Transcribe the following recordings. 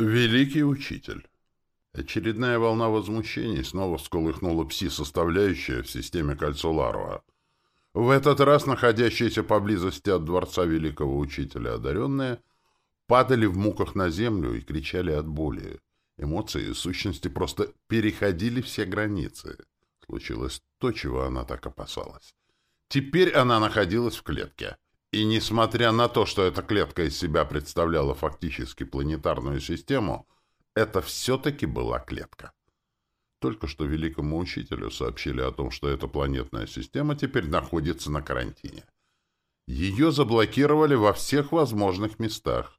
Великий учитель. Очередная волна возмущений снова всколыхнула пси-составляющая в системе кольцо Ларва. В этот раз находящиеся поблизости от дворца великого учителя одаренные падали в муках на землю и кричали от боли. Эмоции и сущности просто переходили все границы. Случилось то, чего она так опасалась. Теперь она находилась в клетке. И несмотря на то, что эта клетка из себя представляла фактически планетарную систему, это все-таки была клетка. Только что великому учителю сообщили о том, что эта планетная система теперь находится на карантине. Ее заблокировали во всех возможных местах.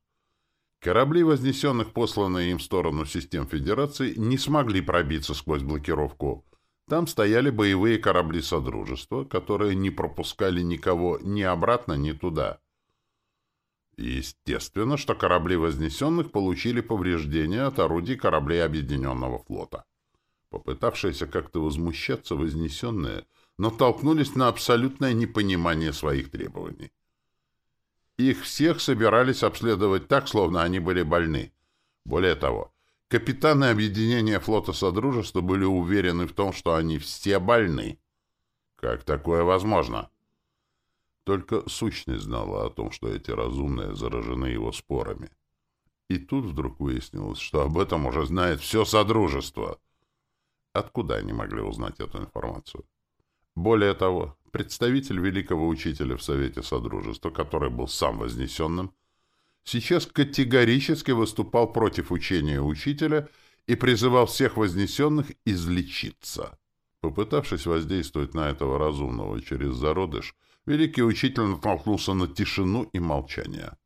Корабли, вознесенных посланные им в сторону систем Федерации, не смогли пробиться сквозь блокировку, там стояли боевые корабли Содружества, которые не пропускали никого ни обратно, ни туда. Естественно, что корабли Вознесенных получили повреждения от орудий кораблей Объединенного флота. Попытавшиеся как-то возмущаться Вознесенные, натолкнулись на абсолютное непонимание своих требований. Их всех собирались обследовать так, словно они были больны. Более того, Капитаны объединения флота Содружества были уверены в том, что они все больны. Как такое возможно? Только сущность знала о том, что эти разумные заражены его спорами. И тут вдруг выяснилось, что об этом уже знает все Содружество. Откуда они могли узнать эту информацию? Более того, представитель великого учителя в Совете Содружества, который был сам вознесенным, сейчас категорически выступал против учения учителя и призывал всех вознесенных излечиться. Попытавшись воздействовать на этого разумного через зародыш, великий учитель натолкнулся на тишину и молчание.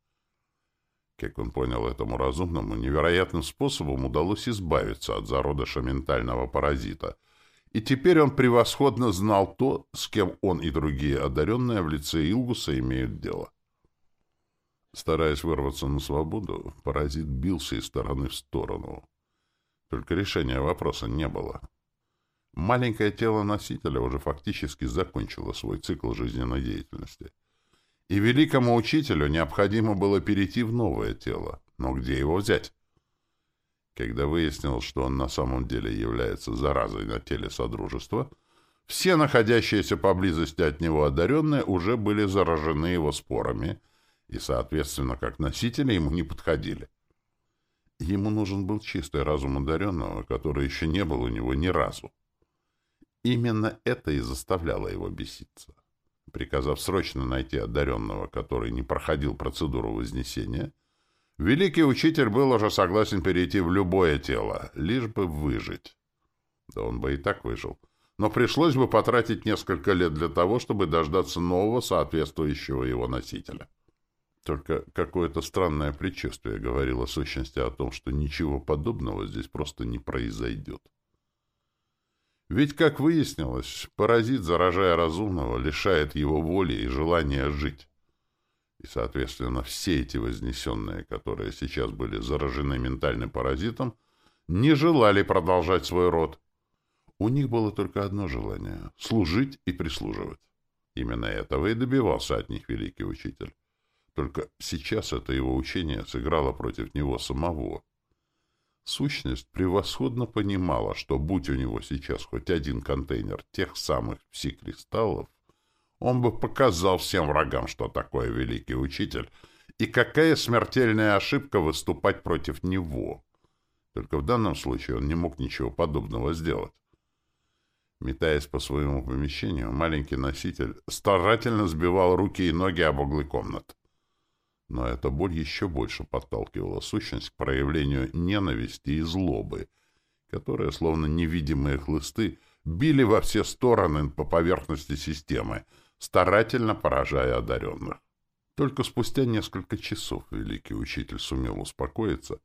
Как он понял этому разумному, невероятным способом удалось избавиться от зародыша ментального паразита, и теперь он превосходно знал то, с кем он и другие одаренные в лице Илгуса имеют дело. Стараясь вырваться на свободу, паразит бился из стороны в сторону. Только решения вопроса не было. Маленькое тело носителя уже фактически закончило свой цикл жизненной деятельности. И великому учителю необходимо было перейти в новое тело. Но где его взять? Когда выяснил, что он на самом деле является заразой на теле Содружества, все находящиеся поблизости от него одаренные уже были заражены его спорами — и, соответственно, как носители ему не подходили. Ему нужен был чистый разум одаренного, который еще не был у него ни разу. Именно это и заставляло его беситься. Приказав срочно найти одаренного, который не проходил процедуру вознесения, великий учитель был уже согласен перейти в любое тело, лишь бы выжить. Да он бы и так выжил. Но пришлось бы потратить несколько лет для того, чтобы дождаться нового соответствующего его носителя. Только какое-то странное предчувствие говорило сущности о том, что ничего подобного здесь просто не произойдет. Ведь, как выяснилось, паразит, заражая разумного, лишает его воли и желания жить. И, соответственно, все эти вознесенные, которые сейчас были заражены ментальным паразитом, не желали продолжать свой род. У них было только одно желание — служить и прислуживать. Именно этого и добивался от них великий учитель. Только сейчас это его учение сыграло против него самого. Сущность превосходно понимала, что будь у него сейчас хоть один контейнер тех самых пси-кристаллов, он бы показал всем врагам, что такое великий учитель, и какая смертельная ошибка выступать против него. Только в данном случае он не мог ничего подобного сделать. Метаясь по своему помещению, маленький носитель старательно сбивал руки и ноги об углы комнат. Но эта боль еще больше подталкивала сущность к проявлению ненависти и злобы, которые, словно невидимые хлысты, били во все стороны по поверхности системы, старательно поражая одаренных. Только спустя несколько часов великий учитель сумел успокоиться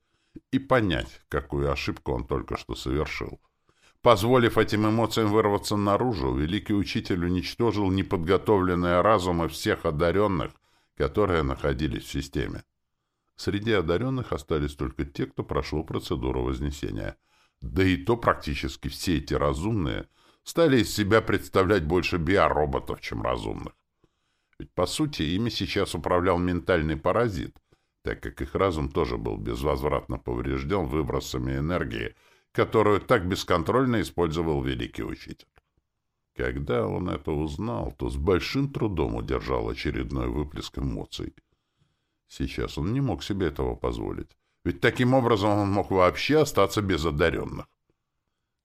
и понять, какую ошибку он только что совершил. Позволив этим эмоциям вырваться наружу, великий учитель уничтожил неподготовленные разумы всех одаренных, которые находились в системе. Среди одаренных остались только те, кто прошел процедуру Вознесения. Да и то практически все эти разумные стали из себя представлять больше биороботов, чем разумных. Ведь, по сути, ими сейчас управлял ментальный паразит, так как их разум тоже был безвозвратно поврежден выбросами энергии, которую так бесконтрольно использовал великий учитель. Когда он это узнал, то с большим трудом удержал очередной выплеск эмоций. Сейчас он не мог себе этого позволить, ведь таким образом он мог вообще остаться без одаренных.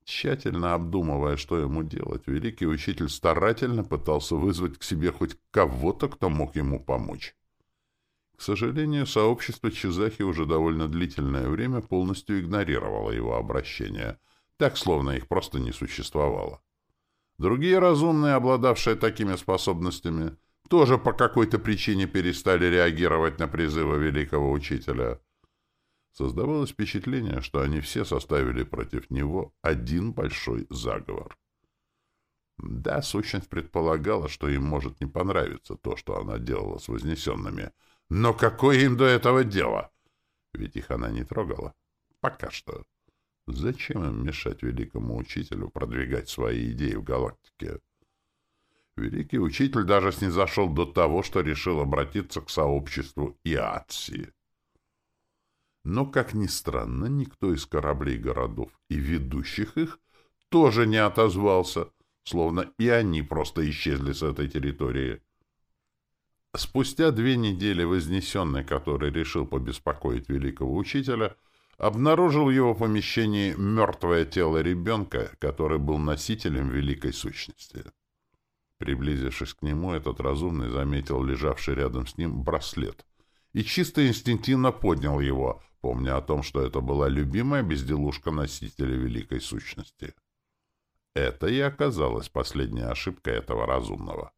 Тщательно обдумывая, что ему делать, великий учитель старательно пытался вызвать к себе хоть кого-то, кто мог ему помочь. К сожалению, сообщество Чизахи уже довольно длительное время полностью игнорировало его обращение, так, словно их просто не существовало. Другие разумные, обладавшие такими способностями, тоже по какой-то причине перестали реагировать на призывы великого учителя. Создавалось впечатление, что они все составили против него один большой заговор. Да, сущность предполагала, что им может не понравиться то, что она делала с вознесенными. Но какое им до этого дело? Ведь их она не трогала. Пока что. Зачем им мешать великому учителю продвигать свои идеи в галактике? Великий учитель даже снизошел до того, что решил обратиться к сообществу Иатси. Но, как ни странно, никто из кораблей городов и ведущих их тоже не отозвался, словно и они просто исчезли с этой территории. Спустя две недели Вознесенный, который решил побеспокоить великого учителя, обнаружил в его помещении мертвое тело ребенка, который был носителем великой сущности. Приблизившись к нему, этот разумный заметил лежавший рядом с ним браслет и чисто инстинктивно поднял его, помня о том, что это была любимая безделушка носителя великой сущности. Это и оказалась последняя ошибка этого разумного,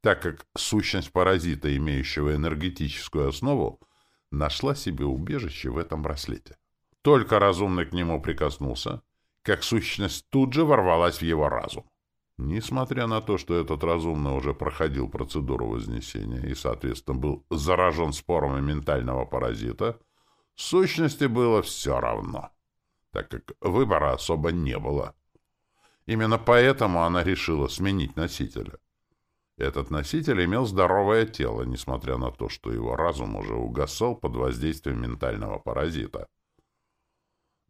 так как сущность паразита, имеющего энергетическую основу, нашла себе убежище в этом браслете. Только разумный к нему прикоснулся, как сущность тут же ворвалась в его разум. Несмотря на то, что этот разумный уже проходил процедуру вознесения и, соответственно, был заражен спорами ментального паразита, сущности было все равно, так как выбора особо не было. Именно поэтому она решила сменить носителя. Этот носитель имел здоровое тело, несмотря на то, что его разум уже угасал под воздействием ментального паразита.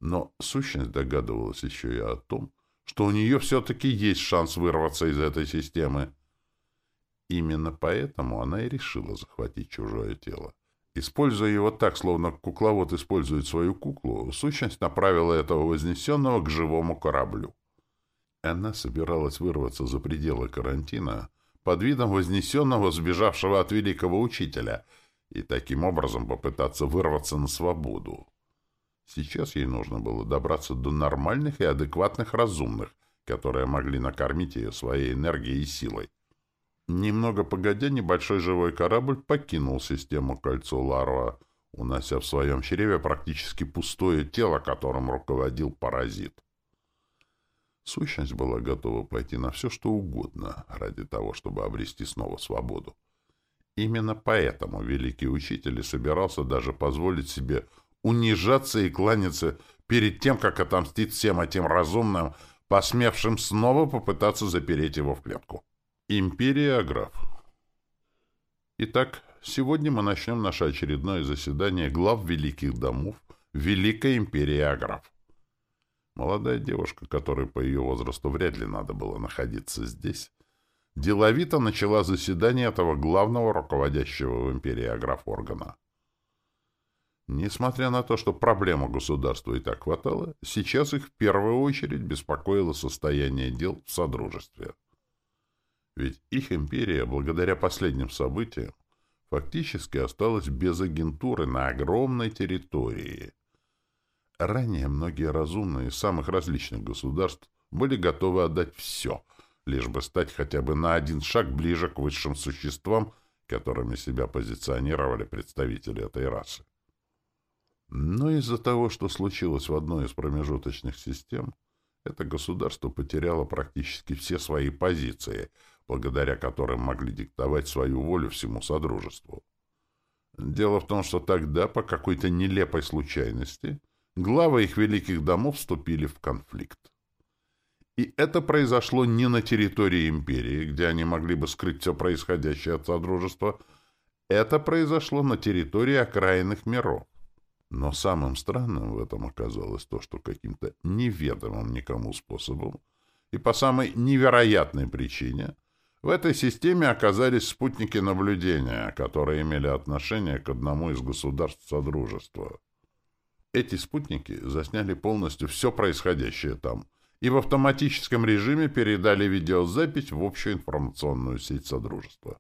Но сущность догадывалась еще и о том, что у нее все-таки есть шанс вырваться из этой системы. Именно поэтому она и решила захватить чужое тело. Используя его так, словно кукловод использует свою куклу, сущность направила этого вознесенного к живому кораблю. Она собиралась вырваться за пределы карантина под видом вознесенного, сбежавшего от великого учителя, и таким образом попытаться вырваться на свободу. Сейчас ей нужно было добраться до нормальных и адекватных разумных, которые могли накормить ее своей энергией и силой. Немного погодя, небольшой живой корабль покинул систему кольцо Ларва, унося в своем чреве практически пустое тело, которым руководил паразит. Сущность была готова пойти на все, что угодно, ради того, чтобы обрести снова свободу. Именно поэтому великий учитель и собирался даже позволить себе унижаться и кланяться перед тем, как отомстить всем этим разумным, посмевшим снова попытаться запереть его в клетку. Империя Аграф Итак, сегодня мы начнем наше очередное заседание глав великих домов Великой Империи Аграф. Молодая девушка, которой по ее возрасту вряд ли надо было находиться здесь, деловито начала заседание этого главного руководящего в империи Аграф органа. Несмотря на то, что проблема государства и так хватало, сейчас их в первую очередь беспокоило состояние дел в Содружестве. Ведь их империя, благодаря последним событиям, фактически осталась без агентуры на огромной территории. Ранее многие разумные из самых различных государств были готовы отдать все, лишь бы стать хотя бы на один шаг ближе к высшим существам, которыми себя позиционировали представители этой расы. Но из-за того, что случилось в одной из промежуточных систем, это государство потеряло практически все свои позиции, благодаря которым могли диктовать свою волю всему Содружеству. Дело в том, что тогда, по какой-то нелепой случайности, главы их великих домов вступили в конфликт. И это произошло не на территории империи, где они могли бы скрыть все происходящее от Содружества, это произошло на территории окраинных миров. Но самым странным в этом оказалось то, что каким-то неведомым никому способом и по самой невероятной причине в этой системе оказались спутники наблюдения, которые имели отношение к одному из государств Содружества. Эти спутники засняли полностью все происходящее там и в автоматическом режиме передали видеозапись в общую информационную сеть Содружества.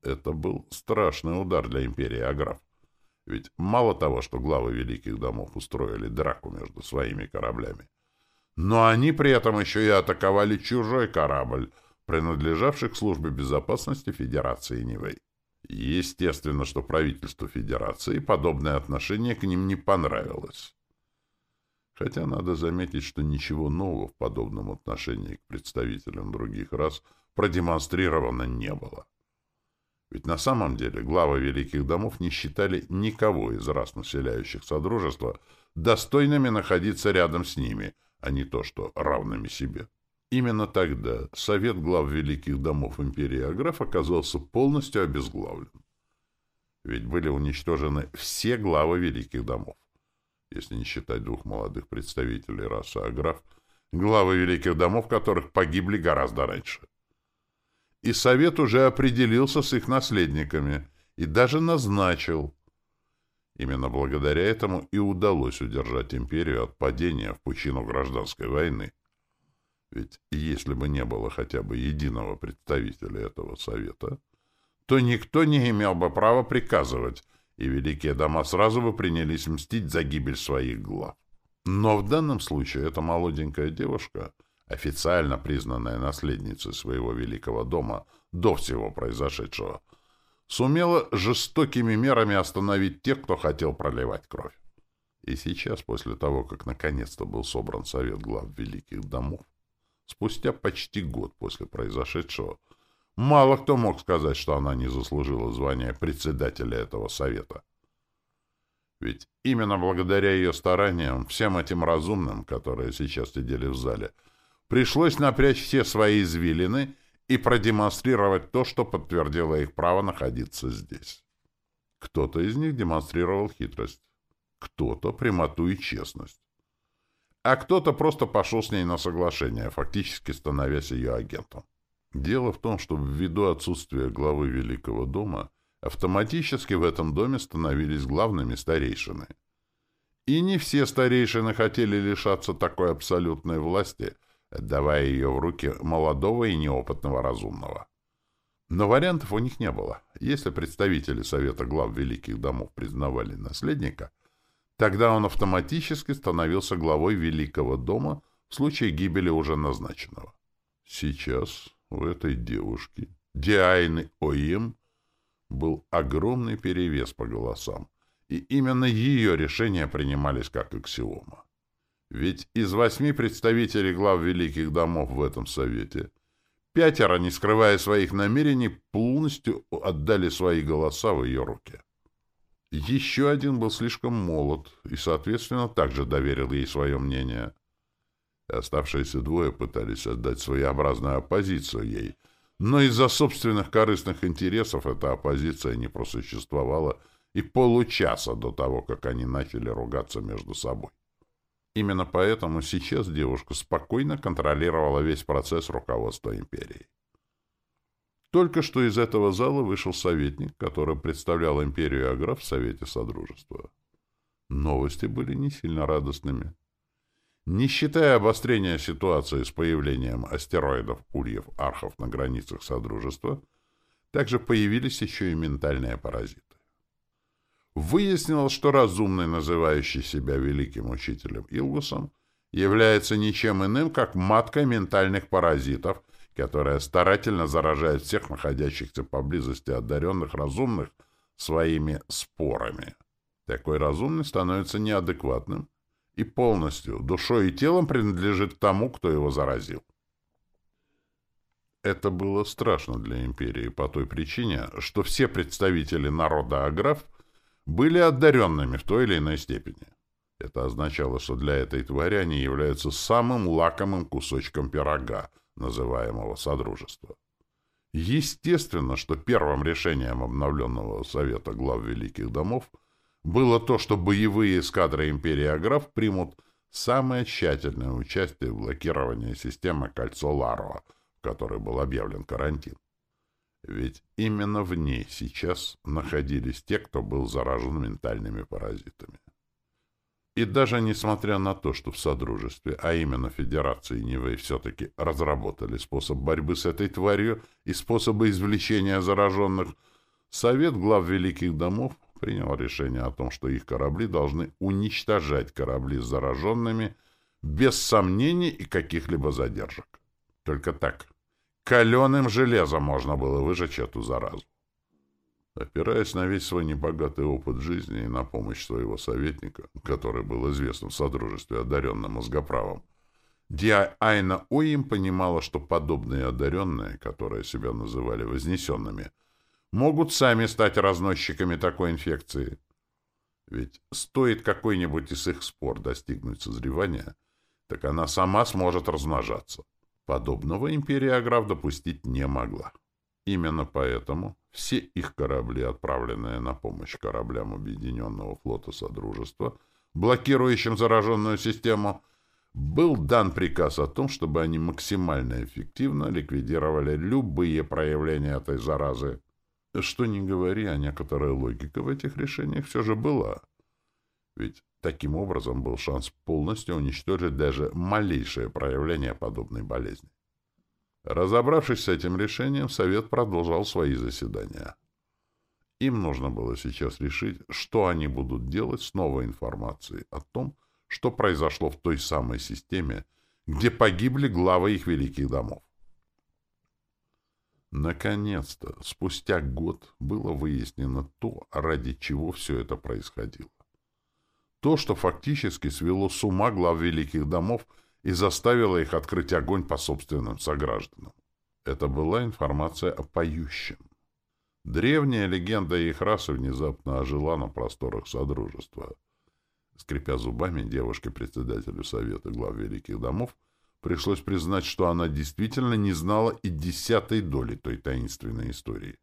Это был страшный удар для империи Аграф. Ведь мало того, что главы великих домов устроили драку между своими кораблями, но они при этом еще и атаковали чужой корабль, принадлежавший к службе безопасности Федерации Нивэй. Естественно, что правительству Федерации подобное отношение к ним не понравилось. Хотя надо заметить, что ничего нового в подобном отношении к представителям других рас продемонстрировано не было. Ведь на самом деле главы великих домов не считали никого из рас, населяющих Содружество, достойными находиться рядом с ними, а не то, что равными себе. Именно тогда Совет глав великих домов империи Аграф оказался полностью обезглавлен. Ведь были уничтожены все главы великих домов. Если не считать двух молодых представителей расы Аграф, главы великих домов, которых погибли гораздо раньше. И Совет уже определился с их наследниками и даже назначил. Именно благодаря этому и удалось удержать империю от падения в пучину гражданской войны. Ведь если бы не было хотя бы единого представителя этого совета, то никто не имел бы права приказывать, и великие дома сразу бы принялись мстить за гибель своих глав. Но в данном случае эта молоденькая девушка, официально признанная наследницей своего великого дома до всего произошедшего, сумела жестокими мерами остановить тех, кто хотел проливать кровь. И сейчас, после того, как наконец-то был собран совет глав великих домов, спустя почти год после произошедшего, мало кто мог сказать, что она не заслужила звания председателя этого совета. Ведь именно благодаря ее стараниям, всем этим разумным, которые сейчас сидели в зале, пришлось напрячь все свои извилины и продемонстрировать то, что подтвердило их право находиться здесь. Кто-то из них демонстрировал хитрость, кто-то прямоту и честность а кто-то просто пошел с ней на соглашение, фактически становясь ее агентом. Дело в том, что ввиду отсутствия главы Великого дома, автоматически в этом доме становились главными старейшины. И не все старейшины хотели лишаться такой абсолютной власти, отдавая ее в руки молодого и неопытного разумного. Но вариантов у них не было. Если представители Совета глав Великих домов признавали наследника – Тогда он автоматически становился главой Великого дома в случае гибели уже назначенного. Сейчас у этой девушки, Диайны Оим, был огромный перевес по голосам, и именно ее решения принимались как аксиома. Ведь из восьми представителей глав великих домов в этом совете пятеро, не скрывая своих намерений, полностью отдали свои голоса в ее руки. Еще один был слишком молод и, соответственно, также доверил ей свое мнение. Оставшиеся двое пытались отдать своеобразную оппозицию ей, но из-за собственных корыстных интересов эта оппозиция не просуществовала и получаса до того, как они начали ругаться между собой. Именно поэтому сейчас девушка спокойно контролировала весь процесс руководства империей. Только что из этого зала вышел советник, который представлял империю Аграф в Совете Содружества. Новости были не сильно радостными. Не считая обострения ситуации с появлением астероидов, ульев, архов на границах Содружества, также появились еще и ментальные паразиты. Выяснилось, что разумный, называющий себя великим учителем Илгусом, является ничем иным, как маткой ментальных паразитов – которая старательно заражает всех находящихся поблизости одаренных разумных своими спорами. Такой разумный становится неадекватным и полностью душой и телом принадлежит тому, кто его заразил. Это было страшно для империи по той причине, что все представители народа Аграф были одаренными в той или иной степени. Это означало, что для этой твари они являются самым лакомым кусочком пирога — называемого Содружества. Естественно, что первым решением обновленного Совета глав Великих Домов было то, что боевые эскадры Империи Аграф примут самое тщательное участие в блокировании системы «Кольцо Ларуа», в которой был объявлен карантин. Ведь именно в ней сейчас находились те, кто был заражен ментальными паразитами. И даже несмотря на то, что в Содружестве, а именно Федерации Нивэй, все-таки разработали способ борьбы с этой тварью и способы извлечения зараженных, Совет глав Великих Домов принял решение о том, что их корабли должны уничтожать корабли с зараженными без сомнений и каких-либо задержек. Только так. Каленым железом можно было выжечь эту заразу. Опираясь на весь свой небогатый опыт жизни и на помощь своего советника, который был известен в Содружестве одаренным мозгоправом, Диа Айна Оим понимала, что подобные одаренные, которые себя называли вознесенными, могут сами стать разносчиками такой инфекции. Ведь стоит какой-нибудь из их спор достигнуть созревания, так она сама сможет размножаться. Подобного империя Аграф допустить не могла. Именно поэтому все их корабли, отправленные на помощь кораблям Объединенного флота Содружества, блокирующим зараженную систему, был дан приказ о том, чтобы они максимально эффективно ликвидировали любые проявления этой заразы. Что ни говори, а некоторая логика в этих решениях все же была. Ведь таким образом был шанс полностью уничтожить даже малейшее проявление подобной болезни. Разобравшись с этим решением, Совет продолжал свои заседания. Им нужно было сейчас решить, что они будут делать с новой информацией о том, что произошло в той самой системе, где погибли главы их великих домов. Наконец-то, спустя год, было выяснено то, ради чего все это происходило. То, что фактически свело с ума глав великих домов – и заставила их открыть огонь по собственным согражданам. Это была информация о поющем. Древняя легенда их расы внезапно ожила на просторах Содружества. Скрипя зубами, девушке-председателю Совета глав Великих Домов пришлось признать, что она действительно не знала и десятой доли той таинственной истории.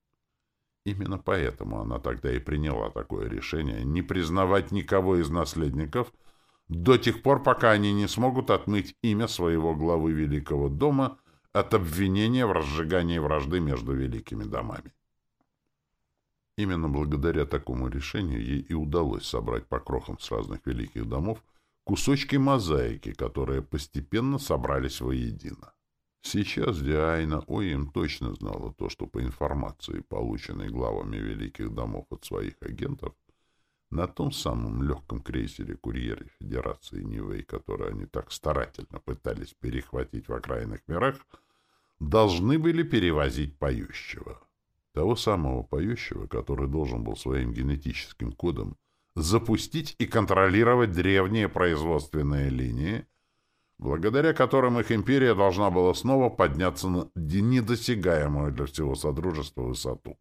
Именно поэтому она тогда и приняла такое решение не признавать никого из наследников – до тех пор, пока они не смогут отмыть имя своего главы Великого дома от обвинения в разжигании вражды между великими домами. Именно благодаря такому решению ей и удалось собрать по крохам с разных великих домов кусочки мозаики, которые постепенно собрались воедино. Сейчас Диайна Оим точно знала то, что по информации, полученной главами великих домов от своих агентов, на том самом легком крейсере курьеры Федерации Нивэй, который они так старательно пытались перехватить в окраинных мирах, должны были перевозить поющего. Того самого поющего, который должен был своим генетическим кодом запустить и контролировать древние производственные линии, благодаря которым их империя должна была снова подняться на недосягаемую для всего Содружества высоту.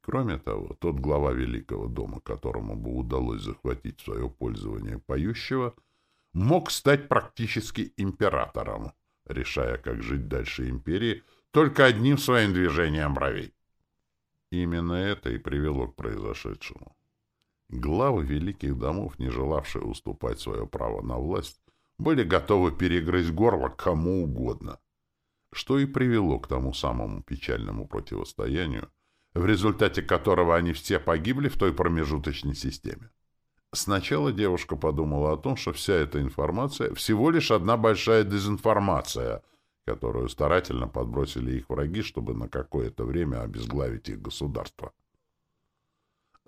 Кроме того, тот глава Великого дома, которому бы удалось захватить в свое пользование поющего, мог стать практически императором, решая, как жить дальше империи, только одним своим движением бровей. Именно это и привело к произошедшему. Главы великих домов, не желавшие уступать свое право на власть, были готовы перегрызть горло кому угодно, что и привело к тому самому печальному противостоянию, в результате которого они все погибли в той промежуточной системе. Сначала девушка подумала о том, что вся эта информация всего лишь одна большая дезинформация, которую старательно подбросили их враги, чтобы на какое-то время обезглавить их государство.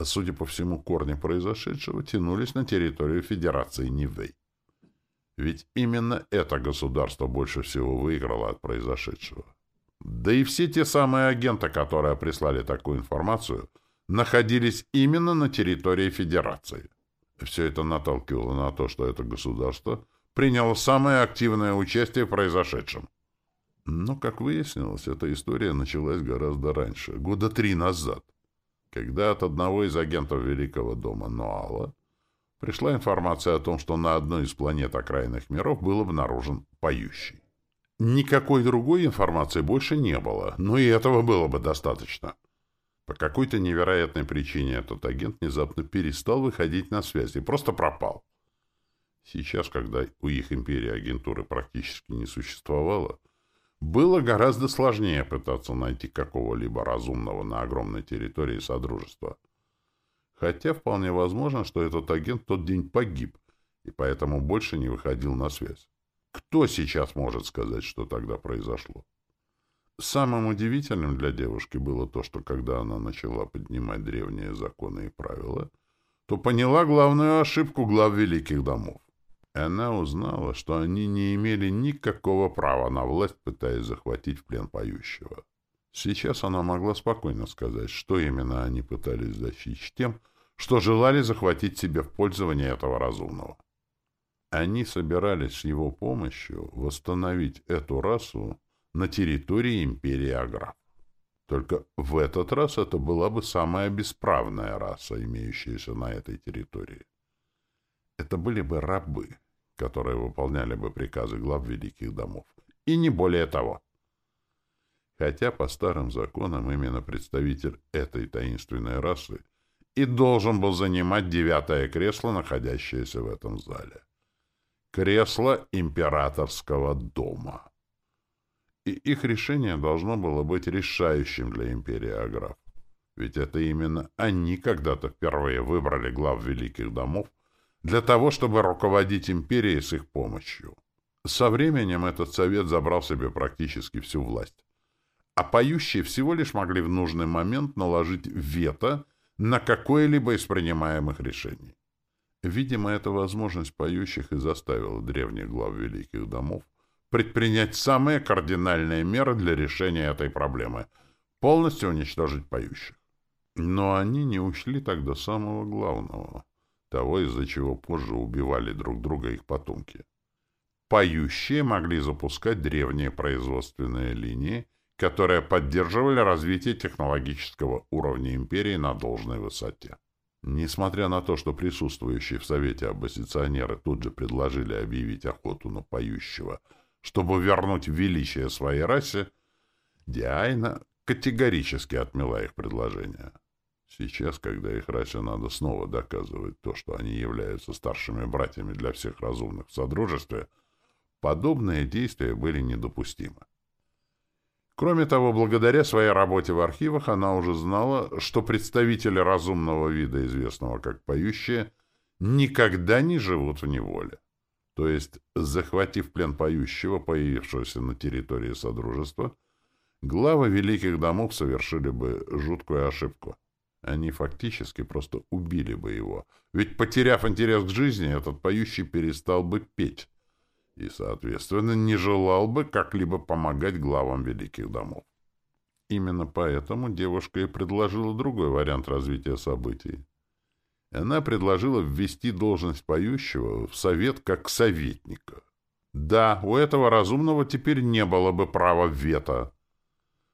Судя по всему, корни произошедшего тянулись на территорию Федерации Нивэй. Ведь именно это государство больше всего выиграло от произошедшего. Да и все те самые агенты, которые прислали такую информацию, находились именно на территории Федерации. Все это наталкивало на то, что это государство приняло самое активное участие в произошедшем. Но, как выяснилось, эта история началась гораздо раньше, года три назад, когда от одного из агентов Великого дома Ноала пришла информация о том, что на одной из планет окраинных миров был обнаружен поющий. Никакой другой информации больше не было, но и этого было бы достаточно. По какой-то невероятной причине этот агент внезапно перестал выходить на связь и просто пропал. Сейчас, когда у их империи агентуры практически не существовало, было гораздо сложнее пытаться найти какого-либо разумного на огромной территории Содружества. Хотя вполне возможно, что этот агент в тот день погиб, и поэтому больше не выходил на связь. Кто сейчас может сказать, что тогда произошло? Самым удивительным для девушки было то, что когда она начала поднимать древние законы и правила, то поняла главную ошибку глав великих домов. Она узнала, что они не имели никакого права на власть, пытаясь захватить в плен поющего. Сейчас она могла спокойно сказать, что именно они пытались достичь тем, что желали захватить себе в пользование этого разумного. Они собирались с его помощью восстановить эту расу на территории империи Аграф. Только в этот раз это была бы самая бесправная раса, имеющаяся на этой территории. Это были бы рабы, которые выполняли бы приказы глав великих домов. И не более того. Хотя по старым законам именно представитель этой таинственной расы и должен был занимать девятое кресло, находящееся в этом зале. Кресло императорского дома. И их решение должно было быть решающим для империи Аграф. Ведь это именно они когда-то впервые выбрали глав великих домов для того, чтобы руководить империей с их помощью. Со временем этот совет забрал себе практически всю власть. А поющие всего лишь могли в нужный момент наложить вето на какое-либо из принимаемых решений. Видимо, эта возможность поющих и заставила древних глав великих домов предпринять самые кардинальные меры для решения этой проблемы — полностью уничтожить поющих. Но они не ушли так до самого главного — того, из-за чего позже убивали друг друга их потомки. Поющие могли запускать древние производственные линии, которые поддерживали развитие технологического уровня империи на должной высоте. Несмотря на то, что присутствующие в Совете оппозиционеры тут же предложили объявить охоту на поющего, чтобы вернуть величие своей расе, Диайна категорически отмела их предложение. Сейчас, когда их расе надо снова доказывать то, что они являются старшими братьями для всех разумных в Содружестве, подобные действия были недопустимы. Кроме того, благодаря своей работе в архивах она уже знала, что представители разумного вида, известного как поющие, никогда не живут в неволе. То есть, захватив плен поющего, появившегося на территории Содружества, главы великих домов совершили бы жуткую ошибку. Они фактически просто убили бы его. Ведь, потеряв интерес к жизни, этот поющий перестал бы петь и, соответственно, не желал бы как-либо помогать главам великих домов. Именно поэтому девушка и предложила другой вариант развития событий. Она предложила ввести должность поющего в совет как советника. Да, у этого разумного теперь не было бы права вето,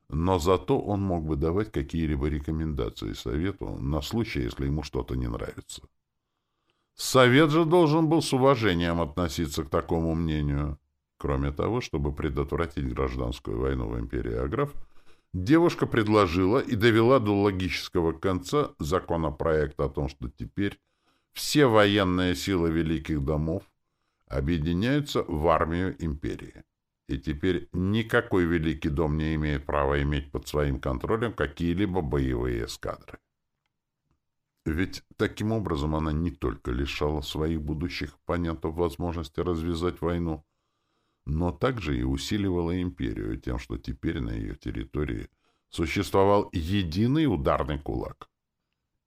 но зато он мог бы давать какие-либо рекомендации совету на случай, если ему что-то не нравится. Совет же должен был с уважением относиться к такому мнению. Кроме того, чтобы предотвратить гражданскую войну в империи Аграф, девушка предложила и довела до логического конца законопроект о том, что теперь все военные силы великих домов объединяются в армию империи и теперь никакой великий дом не имеет права иметь под своим контролем какие-либо боевые эскадры. Ведь таким образом она не только лишала своих будущих оппонентов возможности развязать войну, но также и усиливала империю тем, что теперь на ее территории существовал единый ударный кулак.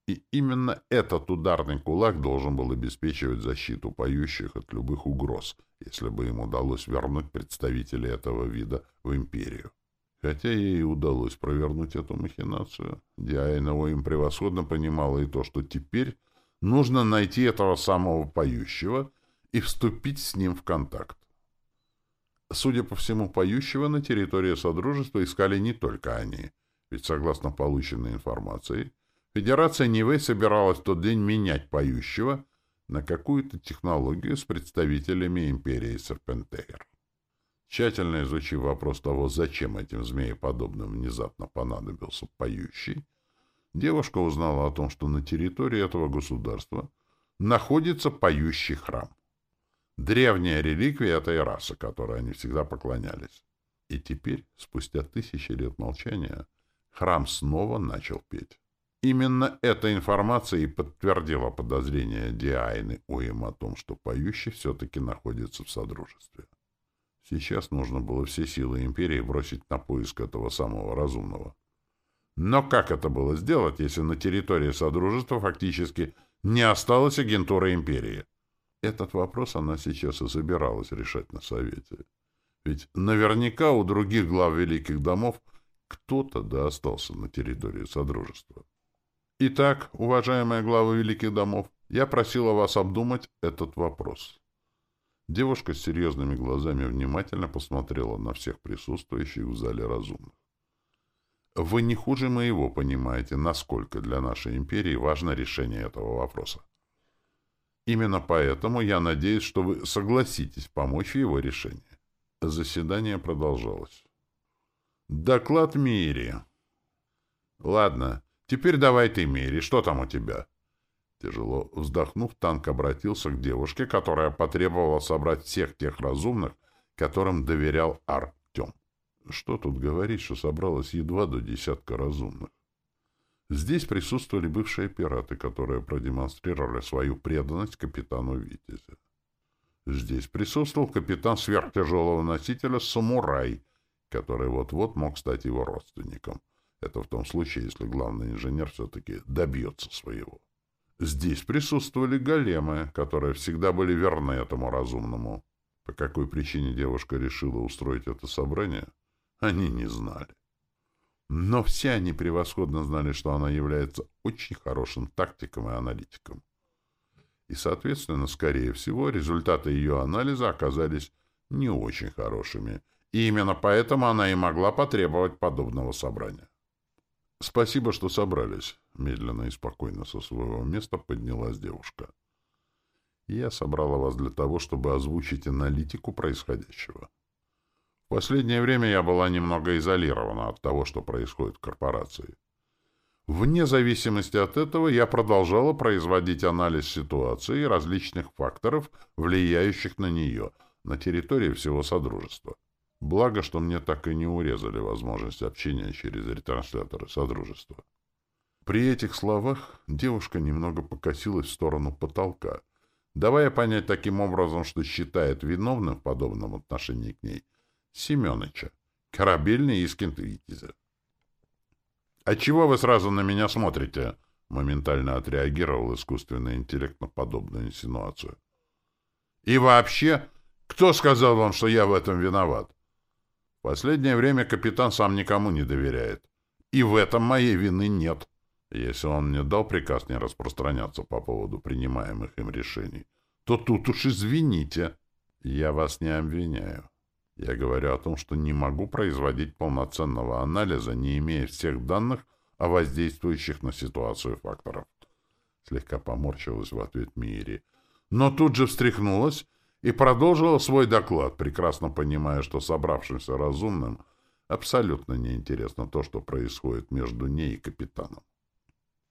И именно этот ударный кулак должен был обеспечивать защиту поющих от любых угроз, если бы им удалось вернуть представителей этого вида в империю. Хотя ей удалось провернуть эту махинацию, Диайнова им превосходно понимала и то, что теперь нужно найти этого самого поющего и вступить с ним в контакт. Судя по всему, поющего на территории Содружества искали не только они, ведь, согласно полученной информации, Федерация Нивэй собиралась в тот день менять поющего на какую-то технологию с представителями империи Серпентейр. Тщательно изучив вопрос того, зачем этим змееподобным внезапно понадобился поющий, девушка узнала о том, что на территории этого государства находится поющий храм. Древняя реликвия этой расы, которой они всегда поклонялись. И теперь, спустя тысячи лет молчания, храм снова начал петь. Именно эта информация и подтвердила подозрение Диайны Уэм о том, что поющий все-таки находится в Содружестве. Сейчас нужно было все силы Империи бросить на поиск этого самого разумного. Но как это было сделать, если на территории Содружества фактически не осталось агентуры Империи? Этот вопрос она сейчас и собиралась решать на Совете. Ведь наверняка у других глав великих домов кто-то да остался на территории Содружества. Итак, уважаемые главы великих домов, я просила вас обдумать этот вопрос. Девушка с серьезными глазами внимательно посмотрела на всех присутствующих в зале разумных. Вы не хуже моего понимаете, насколько для нашей империи важно решение этого вопроса. Именно поэтому я надеюсь, что вы согласитесь помочь в его решении. Заседание продолжалось. Доклад Мири. Ладно, теперь давай ты, Мири, что там у тебя? Тяжело вздохнув, танк обратился к девушке, которая потребовала собрать всех тех разумных, которым доверял Артем. Что тут говорить, что собралось едва до десятка разумных. Здесь присутствовали бывшие пираты, которые продемонстрировали свою преданность капитану Витязя. Здесь присутствовал капитан сверхтяжелого носителя «Самурай», который вот-вот мог стать его родственником. Это в том случае, если главный инженер все-таки добьется своего. Здесь присутствовали големы, которые всегда были верны этому разумному. По какой причине девушка решила устроить это собрание, они не знали. Но все они превосходно знали, что она является очень хорошим тактиком и аналитиком и, соответственно, скорее всего, результаты ее анализа оказались не очень хорошими, и именно поэтому она и могла потребовать подобного собрания. «Спасибо, что собрались», — медленно и спокойно со своего места поднялась девушка. «Я собрала вас для того, чтобы озвучить аналитику происходящего. В последнее время я была немного изолирована от того, что происходит в корпорации. Вне зависимости от этого я продолжала производить анализ ситуации и различных факторов, влияющих на нее, на территории всего Содружества. Благо, что мне так и не урезали возможность общения через ретрансляторы Содружества. При этих словах девушка немного покосилась в сторону потолка, давая понять таким образом, что считает виновным в подобном отношении к ней Семеновича, корабельный Искин Витязя. «Отчего вы сразу на меня смотрите?» Моментально отреагировал искусственный интеллект на подобную инсинуацию. «И вообще, кто сказал вам, что я в этом виноват?» Последнее время капитан сам никому не доверяет. И в этом моей вины нет. Если он мне дал приказ не распространяться по поводу принимаемых им решений, то тут уж извините. Я вас не обвиняю. Я говорю о том, что не могу производить полноценного анализа, не имея всех данных о воздействующих на ситуацию факторов. Слегка поморщилась в ответ Мири. Но тут же встряхнулась и продолжила свой доклад, прекрасно понимая, что собравшимся разумным абсолютно неинтересно то, что происходит между ней и капитаном.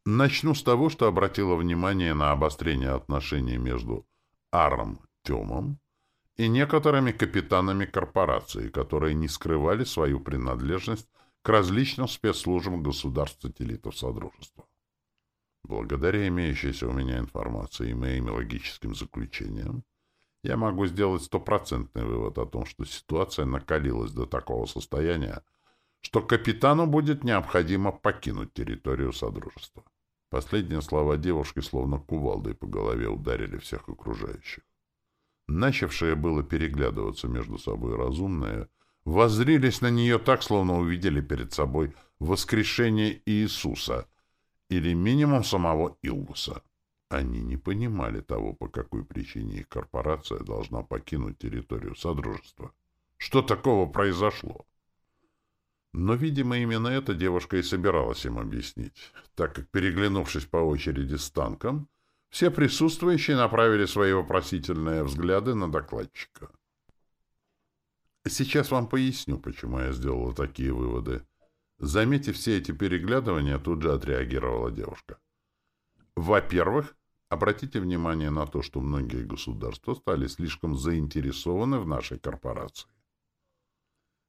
Начну с того, что обратила внимание на обострение отношений между Аром Тёмом и некоторыми капитанами корпорации, которые не скрывали свою принадлежность к различным спецслужбам государств-сателлитов Содружества. Благодаря имеющейся у меня информации и моим логическим заключениям, я могу сделать стопроцентный вывод о том, что ситуация накалилась до такого состояния, что капитану будет необходимо покинуть территорию Содружества. Последние слова девушки словно кувалдой по голове ударили всех окружающих. Начавшие было переглядываться между собой разумные, воззрились на нее так, словно увидели перед собой воскрешение Иисуса или минимум самого Илгуса. Они не понимали того, по какой причине их корпорация должна покинуть территорию Содружества. Что такого произошло? Но, видимо, именно эта девушка и собиралась им объяснить, так как, переглянувшись по очереди с танком, все присутствующие направили свои вопросительные взгляды на докладчика. Сейчас вам поясню, почему я сделала такие выводы. Заметив все эти переглядывания, тут же отреагировала девушка. Во-первых, обратите внимание на то, что многие государства стали слишком заинтересованы в нашей корпорации.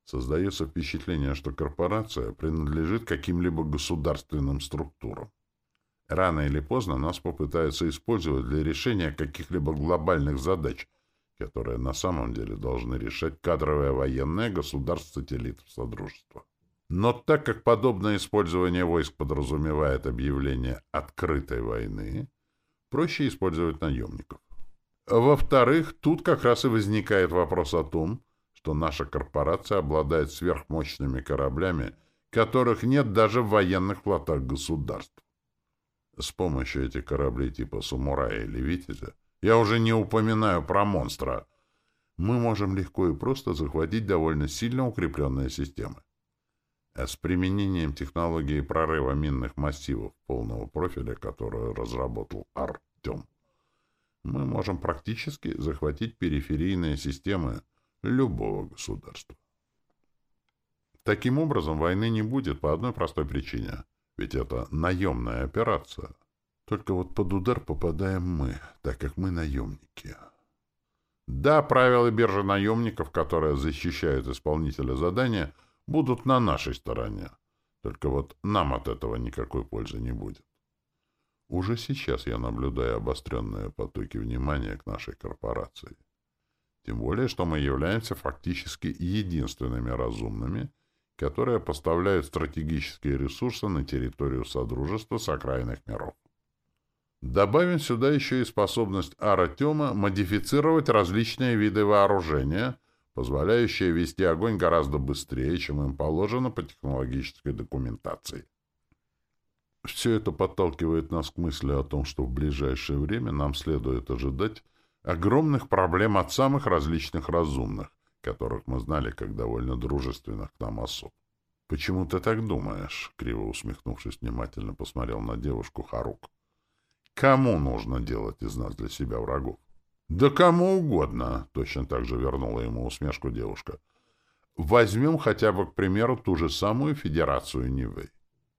Создается впечатление, что корпорация принадлежит каким-либо государственным структурам. Рано или поздно нас попытаются использовать для решения каких-либо глобальных задач, которые на самом деле должны решать кадровое военное государство-сателлитов Содружества. Но так как подобное использование войск подразумевает объявление открытой войны, проще использовать наемников. Во-вторых, тут как раз и возникает вопрос о том, что наша корпорация обладает сверхмощными кораблями, которых нет даже в военных флотах государств. С помощью этих кораблей типа «Самурая» или «Витязя» я уже не упоминаю про монстра. Мы можем легко и просто захватить довольно сильно укрепленные системы. С применением технологии прорыва минных массивов полного профиля, которую разработал Артем, мы можем практически захватить периферийные системы любого государства. Таким образом, войны не будет по одной простой причине. Ведь это наемная операция. Только вот под удар попадаем мы, так как мы наемники. Да, правила биржи наемников, которые защищают исполнителя задания – будут на нашей стороне. Только вот нам от этого никакой пользы не будет. Уже сейчас я наблюдаю обостренные потоки внимания к нашей корпорации. Тем более, что мы являемся фактически единственными разумными, которые поставляют стратегические ресурсы на территорию Содружества с окраинных миров. Добавим сюда еще и способность Аратема модифицировать различные виды вооружения, позволяющая вести огонь гораздо быстрее, чем им положено по технологической документации. Все это подталкивает нас к мысли о том, что в ближайшее время нам следует ожидать огромных проблем от самых различных разумных, которых мы знали как довольно дружественных к нам особ. «Почему ты так думаешь?» — криво усмехнувшись, внимательно посмотрел на девушку Харук. «Кому нужно делать из нас для себя врагов?» Да кому угодно, точно так же вернула ему усмешку девушка. Возьмем хотя бы, к примеру, ту же самую Федерацию Нивы.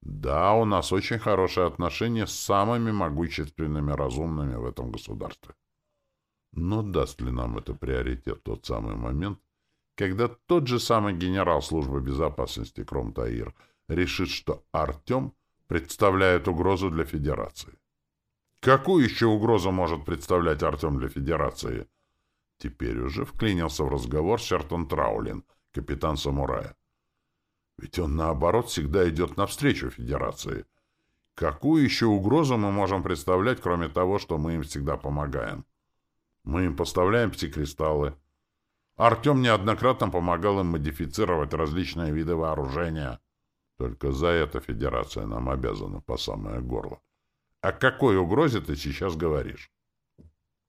Да, у нас очень хорошие отношения с самыми могущественными разумными в этом государстве. Но даст ли нам это приоритет тот самый момент, когда тот же самый генерал службы безопасности Кромтаир решит, что Артем представляет угрозу для Федерации? Какую еще угрозу может представлять Артем для Федерации? Теперь уже вклинился в разговор Сертон Траулин, капитан самурая. Ведь он, наоборот, всегда идет навстречу Федерации. Какую еще угрозу мы можем представлять, кроме того, что мы им всегда помогаем? Мы им поставляем псикристаллы. Артем неоднократно помогал им модифицировать различные виды вооружения. Только за это Федерация нам обязана по самое горло. О какой угрозе ты сейчас говоришь?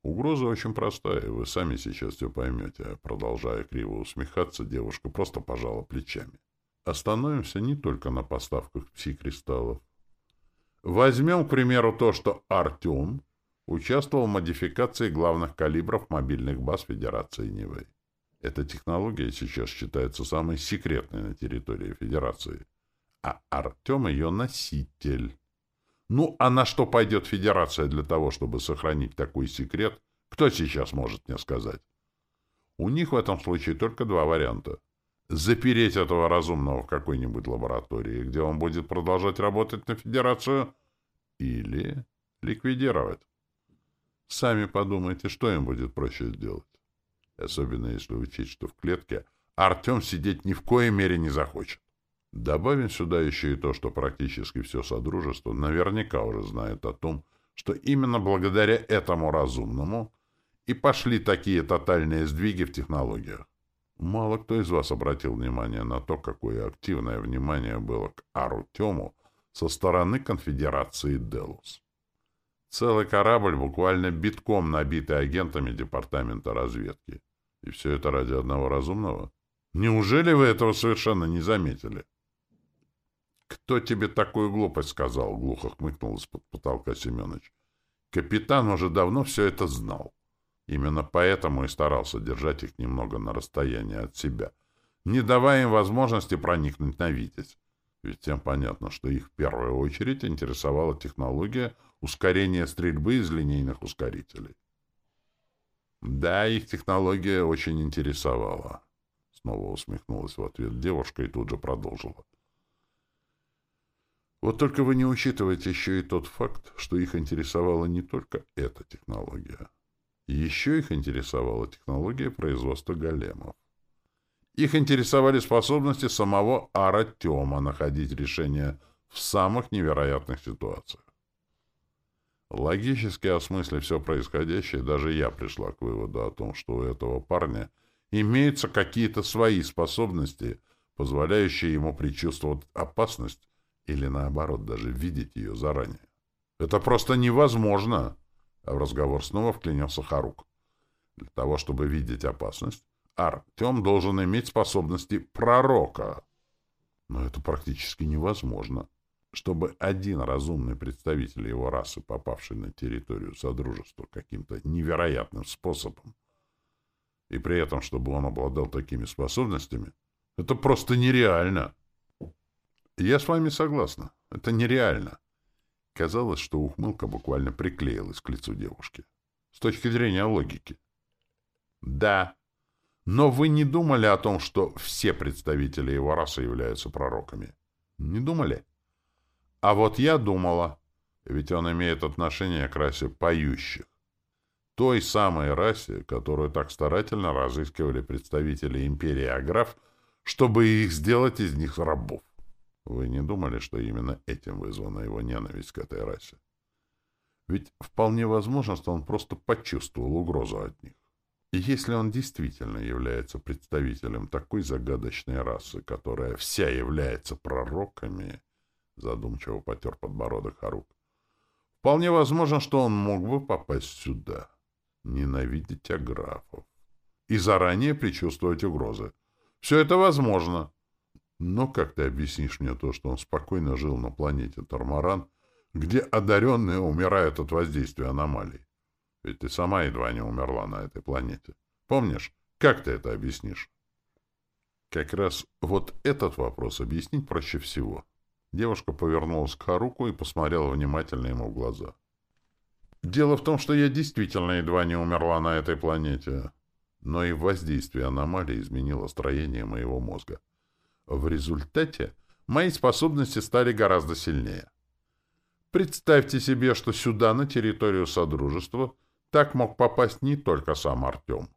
Угроза очень простая, вы сами сейчас все поймете. Продолжая криво усмехаться, девушка просто пожала плечами. Остановимся не только на поставках пси-кристаллов. Возьмем, к примеру, то, что Артем участвовал в модификации главных калибров мобильных баз Федерации Нивы. Эта технология сейчас считается самой секретной на территории Федерации. А Артем ее носитель. Ну, а на что пойдет Федерация для того, чтобы сохранить такой секрет, кто сейчас может мне сказать? У них в этом случае только два варианта. Запереть этого разумного в какой-нибудь лаборатории, где он будет продолжать работать на Федерацию, или ликвидировать. Сами подумайте, что им будет проще сделать. Особенно если учесть, что в клетке Артем сидеть ни в коей мере не захочет. Добавим сюда еще и то, что практически все Содружество наверняка уже знает о том, что именно благодаря этому разумному и пошли такие тотальные сдвиги в технологиях. Мало кто из вас обратил внимание на то, какое активное внимание было к Арутему со стороны конфедерации Делус. Целый корабль буквально битком набитый агентами департамента разведки. И все это ради одного разумного? Неужели вы этого совершенно не заметили? «Кто тебе такую глупость сказал?» — глухо хмыкнул из-под потолка Семенович. «Капитан уже давно все это знал. Именно поэтому и старался держать их немного на расстоянии от себя, не давая им возможности проникнуть на «Витязь». Ведь всем понятно, что их в первую очередь интересовала технология ускорения стрельбы из линейных ускорителей. Да, их технология очень интересовала. Снова усмехнулась в ответ девушка и тут же продолжила. Вот только вы не учитываете еще и тот факт, что их интересовала не только эта технология. Еще их интересовала технология производства големов. Их интересовали способности самого Аратема находить решения в самых невероятных ситуациях. Логически осмыслив все происходящее, даже я пришла к выводу о том, что у этого парня имеются какие-то свои способности, позволяющие ему предчувствовать опасность или, наоборот, даже видеть ее заранее. Это просто невозможно! В разговор снова вклинился Харук. Для того, чтобы видеть опасность, Артем должен иметь способности пророка. Но это практически невозможно. Чтобы один разумный представитель его расы, попавший на территорию Содружества каким-то невероятным способом, и при этом, чтобы он обладал такими способностями, это просто нереально. Я с вами согласна. Это нереально. Казалось, что ухмылка буквально приклеилась к лицу девушки. С точки зрения логики. Да. Но вы не думали о том, что все представители его расы являются пророками? Не думали? А вот я думала. Ведь он имеет отношение к расе поющих. Той самой расе, которую так старательно разыскивали представители империи Аграф, чтобы их сделать из них рабов. Вы не думали, что именно этим вызвана его ненависть к этой расе? Ведь вполне возможно, что он просто почувствовал угрозу от них. И если он действительно является представителем такой загадочной расы, которая вся является пророками, задумчиво потер подбородок Харук, вполне возможно, что он мог бы попасть сюда, ненавидеть аграфов и заранее предчувствовать угрозы. Все это возможно. Но как ты объяснишь мне то, что он спокойно жил на планете Тормаран, где одаренные умирают от воздействия аномалий? Ведь ты сама едва не умерла на этой планете. Помнишь? Как ты это объяснишь? Как раз вот этот вопрос объяснить проще всего. Девушка повернулась к Харуку и посмотрела внимательно ему в глаза. Дело в том, что я действительно едва не умерла на этой планете, но и воздействие аномалии изменило строение моего мозга. В результате мои способности стали гораздо сильнее. Представьте себе, что сюда, на территорию Содружества, так мог попасть не только сам Артем.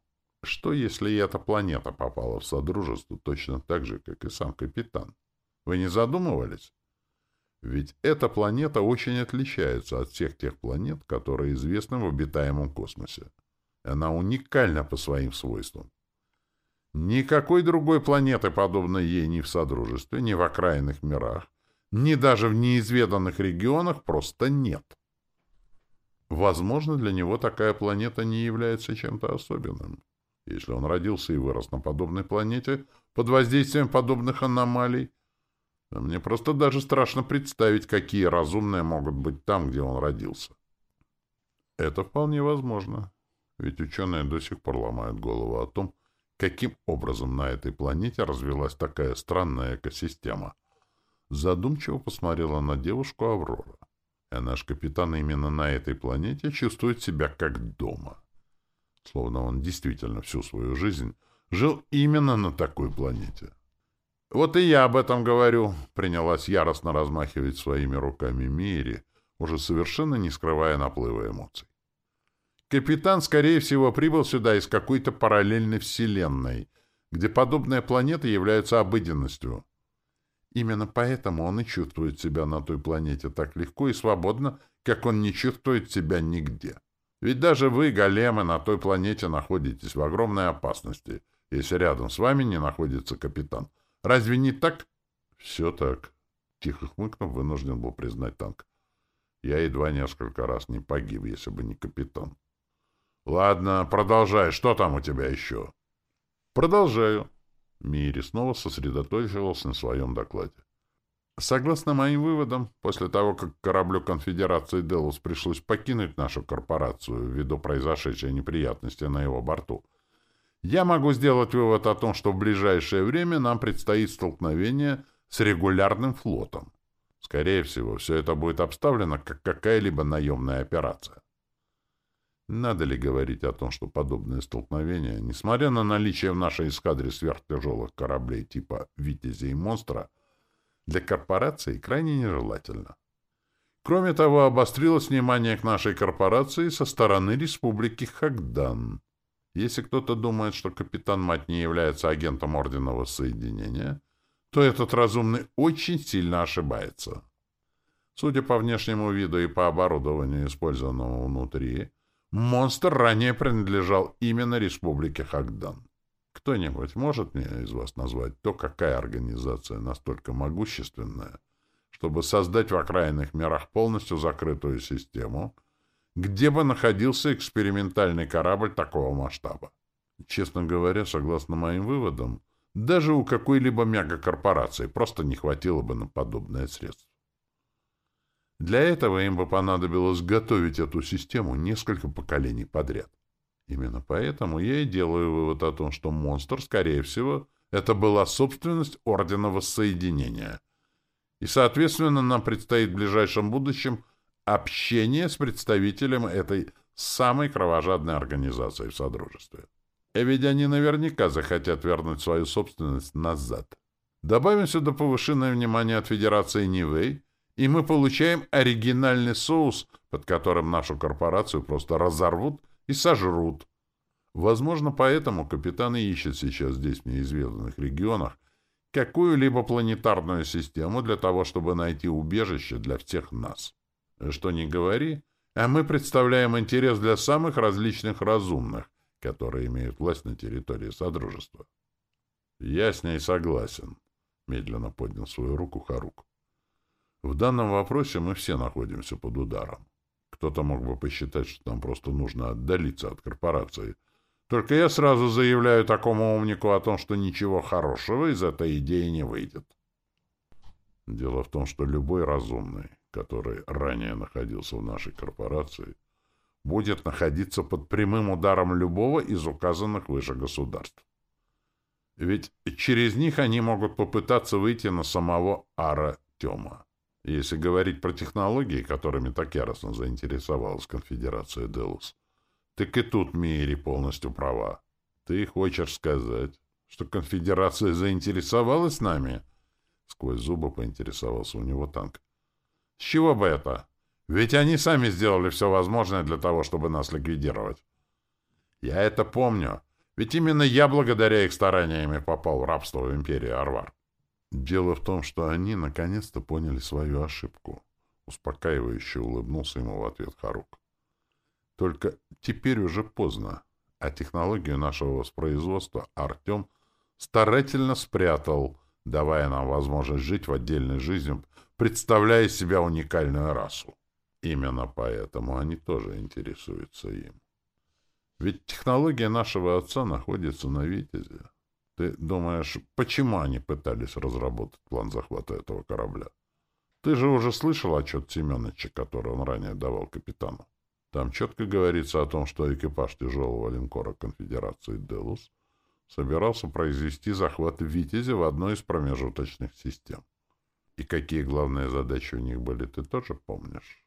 Что, если и эта планета попала в Содружество точно так же, как и сам капитан? Вы не задумывались? Ведь эта планета очень отличается от всех тех планет, которые известны в обитаемом космосе. Она уникальна по своим свойствам. Никакой другой планеты, подобной ей ни в Содружестве, ни в окраинных мирах, ни даже в неизведанных регионах просто нет. Возможно, для него такая планета не является чем-то особенным. Если он родился и вырос на подобной планете, под воздействием подобных аномалий, мне просто даже страшно представить, какие разумные могут быть там, где он родился. Это вполне возможно, ведь ученые до сих пор ломают голову о том, каким образом на этой планете развилась такая странная экосистема. Задумчиво посмотрела на девушку Аврора. А наш капитан именно на этой планете чувствует себя как дома. Словно он действительно всю свою жизнь жил именно на такой планете. «Вот и я об этом говорю», — принялась яростно размахивать своими руками Мири, уже совершенно не скрывая наплыва эмоций. Капитан, скорее всего, прибыл сюда из какой-то параллельной вселенной, где подобные планеты являются обыденностью. Именно поэтому он и чувствует себя на той планете так легко и свободно, как он не чувствует себя нигде. Ведь даже вы, големы, на той планете находитесь в огромной опасности, если рядом с вами не находится капитан. Разве не так? Все так. Тихо хмыкнув, вынужден был признать танк. Я едва несколько раз не погиб, если бы не капитан. Ладно, продолжай. Что там у тебя еще? Продолжаю. Мири снова сосредоточивался на своем докладе. Согласно моим выводам, после того, как кораблю конфедерации Делус пришлось покинуть нашу корпорацию ввиду произошедшей неприятности на его борту, я могу сделать вывод о том, что в ближайшее время нам предстоит столкновение с регулярным флотом. Скорее всего, все это будет обставлено как какая-либо наемная операция. Надо ли говорить о том, что подобные столкновения, несмотря на наличие в нашей эскадре сверхтяжелых кораблей типа «Витязя» и «Монстра», для корпорации крайне нежелательно. Кроме того, обострилось внимание к нашей корпорации со стороны Республики Хагдан. Если кто-то думает, что капитан Мать не является агентом Ордена Соединения, то этот разумный очень сильно ошибается. Судя по внешнему виду и по оборудованию, использованному внутри, монстр ранее принадлежал именно Республике Хагдан. Кто-нибудь может мне из вас назвать то, какая организация настолько могущественная, чтобы создать в окраинных мирах полностью закрытую систему, где бы находился экспериментальный корабль такого масштаба? Честно говоря, согласно моим выводам, даже у какой-либо мегакорпорации просто не хватило бы на подобное средство. Для этого им бы понадобилось готовить эту систему несколько поколений подряд. Именно поэтому я и делаю вывод о том, что монстр, скорее всего, это была собственность Ордена Воссоединения. И, соответственно, нам предстоит в ближайшем будущем общение с представителем этой самой кровожадной организации в Содружестве. И ведь они наверняка захотят вернуть свою собственность назад. Добавим сюда повышенное внимание от Федерации Нивэй, и мы получаем оригинальный соус, под которым нашу корпорацию просто разорвут и сожрут. Возможно, поэтому капитаны ищут сейчас здесь, в неизведанных регионах, какую-либо планетарную систему для того, чтобы найти убежище для всех нас. Что ни говори, а мы представляем интерес для самых различных разумных, которые имеют власть на территории Содружества. Я с ней согласен, — медленно поднял свою руку Харук. В данном вопросе мы все находимся под ударом. Кто-то мог бы посчитать, что нам просто нужно отдалиться от корпорации. Только я сразу заявляю такому умнику о том, что ничего хорошего из этой идеи не выйдет. Дело в том, что любой разумный, который ранее находился в нашей корпорации, будет находиться под прямым ударом любого из указанных выше государств. Ведь через них они могут попытаться выйти на самого Ара Тема. Если говорить про технологии, которыми так яростно заинтересовалась конфедерация Делус, так и тут Мири полностью права. Ты хочешь сказать, что конфедерация заинтересовалась нами? Сквозь зубы поинтересовался у него танк. С чего бы это? Ведь они сами сделали все возможное для того, чтобы нас ликвидировать. Я это помню. Ведь именно я благодаря их стараниями попал в рабство в империи Арвар. Дело в том, что они наконец-то поняли свою ошибку. Успокаивающе улыбнулся ему в ответ Харук. Только теперь уже поздно, а технологию нашего воспроизводства Артем старательно спрятал, давая нам возможность жить в отдельной жизни, представляя себя уникальную расу. Именно поэтому они тоже интересуются им. Ведь технология нашего отца находится на Витязе. Ты думаешь, почему они пытались разработать план захвата этого корабля? Ты же уже слышал отчет Семеновича, который он ранее давал капитану. Там четко говорится о том, что экипаж тяжелого линкора конфедерации «Делус» собирался произвести захват «Витязя» в одной из промежуточных систем. И какие главные задачи у них были, ты тоже помнишь?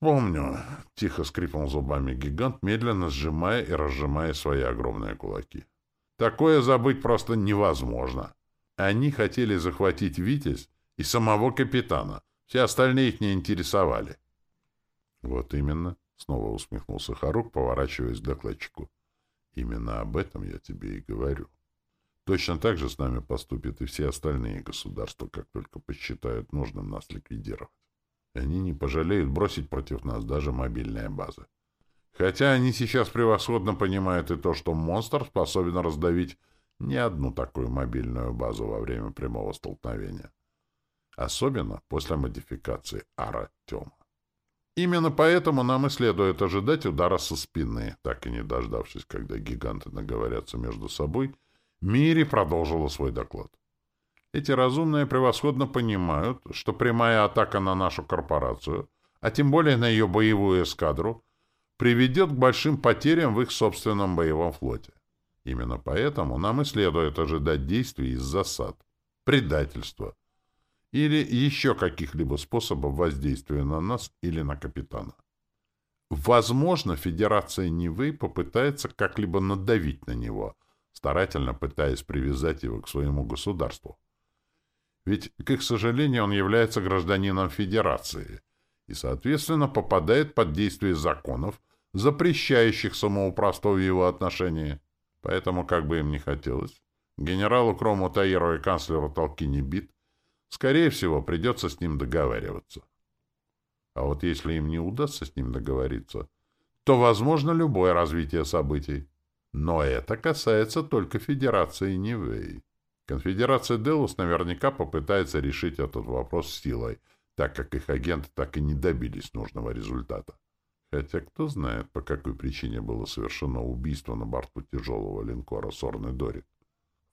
«Помню», — тихо скрипнул зубами гигант, медленно сжимая и разжимая свои огромные кулаки. Такое забыть просто невозможно. Они хотели захватить «Витязь» и самого капитана. Все остальные их не интересовали. Вот именно, — снова усмехнулся Харук, поворачиваясь к докладчику. Именно об этом я тебе и говорю. Точно так же с нами поступят и все остальные государства, как только посчитают нужным нас ликвидировать. Они не пожалеют бросить против нас даже мобильные базы. Хотя они сейчас превосходно понимают и то, что монстр способен раздавить не одну такую мобильную базу во время прямого столкновения. Особенно после модификации Ара Тема. Именно поэтому нам и следует ожидать удара со спины, так и не дождавшись, когда гиганты наговорятся между собой, Мири продолжила свой доклад. Эти разумные превосходно понимают, что прямая атака на нашу корпорацию, а тем более на ее боевую эскадру, приведет к большим потерям в их собственном боевом флоте. Именно поэтому нам и следует ожидать действий из засад, предательства или еще каких-либо способов воздействия на нас или на капитана. Возможно, Федерация Нивы попытается как-либо надавить на него, старательно пытаясь привязать его к своему государству. Ведь, к их сожалению, он является гражданином Федерации и, соответственно, попадает под действие законов, запрещающих самоуправство в его отношении. Поэтому, как бы им ни хотелось, генералу Крому Таиру и канцлеру Толкини Бит, скорее всего, придется с ним договариваться. А вот если им не удастся с ним договориться, то возможно любое развитие событий. Но это касается только Федерации Нивей. Конфедерация Делус наверняка попытается решить этот вопрос силой, так как их агенты так и не добились нужного результата. Хотя кто знает, по какой причине было совершено убийство на борту тяжелого линкора «Сорный Дорит».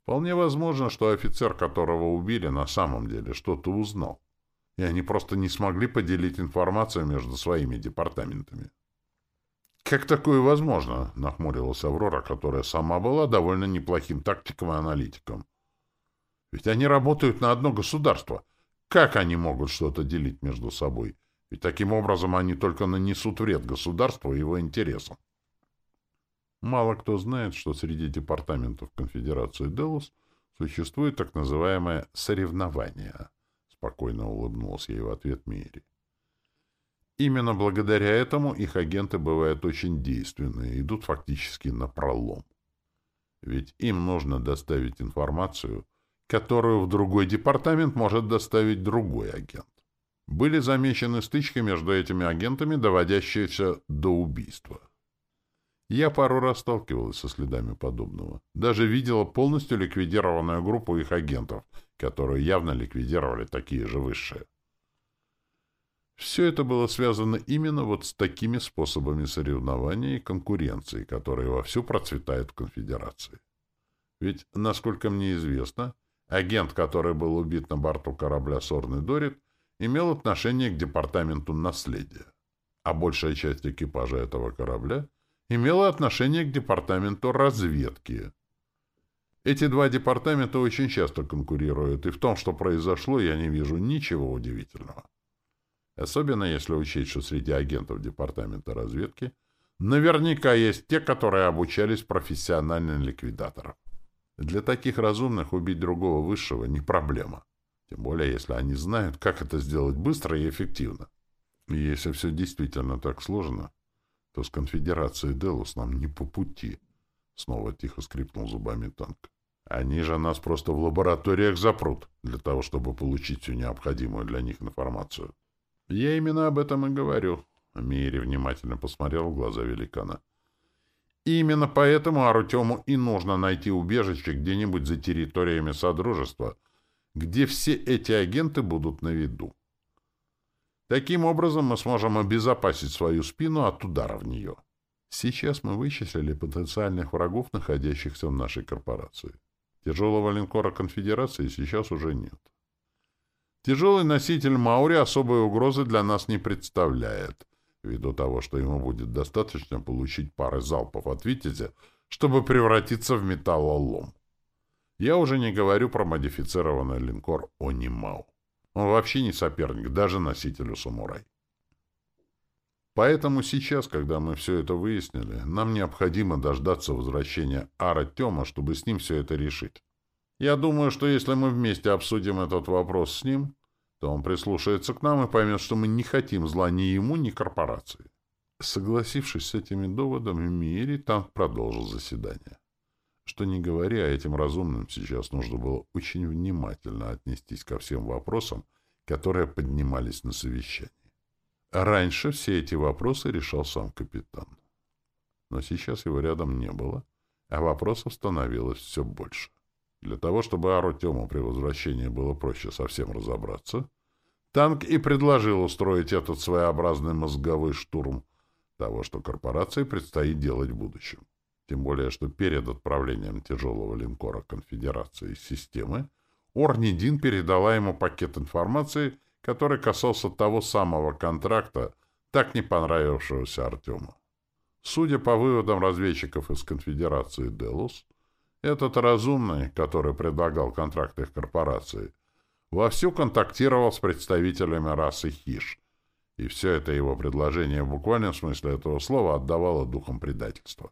Вполне возможно, что офицер, которого убили, на самом деле что-то узнал и они просто не смогли поделить информацию между своими департаментами. «Как такое возможно?» — нахмурилась Аврора, которая сама была довольно неплохим тактиком и аналитиком. «Ведь они работают на одно государство. Как они могут что-то делить между собой? Ведь таким образом они только нанесут вред государству и его интересам». Мало кто знает, что среди департаментов Конфедерации Делус существует так называемое «соревнование» спокойно улыбнулся ей в ответ Мири. Именно благодаря этому их агенты бывают очень действенные, идут фактически на пролом. Ведь им нужно доставить информацию, которую в другой департамент может доставить другой агент. Были замечены стычки между этими агентами, доводящиеся до убийства. Я пару раз сталкивалась со следами подобного. Даже видела полностью ликвидированную группу их агентов, которую явно ликвидировали такие же высшие. Все это было связано именно вот с такими способами соревнования и конкуренции, которые вовсю процветают в конфедерации. Ведь, насколько мне известно, агент, который был убит на борту корабля «Сорный Дорит», имел отношение к департаменту наследия, а большая часть экипажа этого корабля имела отношение к департаменту разведки. Эти два департамента очень часто конкурируют, и в том, что произошло, я не вижу ничего удивительного. Особенно если учесть, что среди агентов департамента разведки наверняка есть те, которые обучались профессиональным ликвидаторам. Для таких разумных убить другого высшего не проблема. Тем более, если они знают, как это сделать быстро и эффективно. И если все действительно так сложно, то с конфедерацией Делус нам не по пути. Снова тихо скрипнул зубами танк. Они же нас просто в лабораториях запрут, для того, чтобы получить всю необходимую для них информацию. Я именно об этом и говорю. Мири внимательно посмотрел в глаза великана. И именно поэтому Артему и нужно найти убежище где-нибудь за территориями Содружества, где все эти агенты будут на виду. Таким образом мы сможем обезопасить свою спину от удара в нее. Сейчас мы вычислили потенциальных врагов, находящихся в нашей корпорации. Тяжелого линкора конфедерации сейчас уже нет. Тяжелый носитель Маури особой угрозы для нас не представляет, ввиду того, что ему будет достаточно получить пары залпов от «Витязя», чтобы превратиться в металлолом. Я уже не говорю про модифицированный линкор «Онимау». Он вообще не соперник, даже носителю самурай. Поэтому сейчас, когда мы все это выяснили, нам необходимо дождаться возвращения Ара Тема, чтобы с ним все это решить. Я думаю, что если мы вместе обсудим этот вопрос с ним, то он прислушается к нам и поймет, что мы не хотим зла ни ему, ни корпорации. Согласившись с этими доводами, Мири Танк продолжил заседание. Что не говоря, этим разумным сейчас нужно было очень внимательно отнестись ко всем вопросам, которые поднимались на совещании. Раньше все эти вопросы решал сам капитан. Но сейчас его рядом не было, а вопросов становилось все больше. Для того, чтобы Арутему при возвращении было проще совсем разобраться, танк и предложил устроить этот своеобразный мозговой штурм того, что корпорации предстоит делать в будущем. Тем более, что перед отправлением тяжелого линкора конфедерации системы Орнидин передала ему пакет информации — который касался того самого контракта, так не понравившегося Артему. Судя по выводам разведчиков из конфедерации Делус, Этот разумный, который предлагал контракт их корпорации, вовсю контактировал с представителями расы Хиш, и все это его предложение в буквальном смысле этого слова отдавало духом предательства.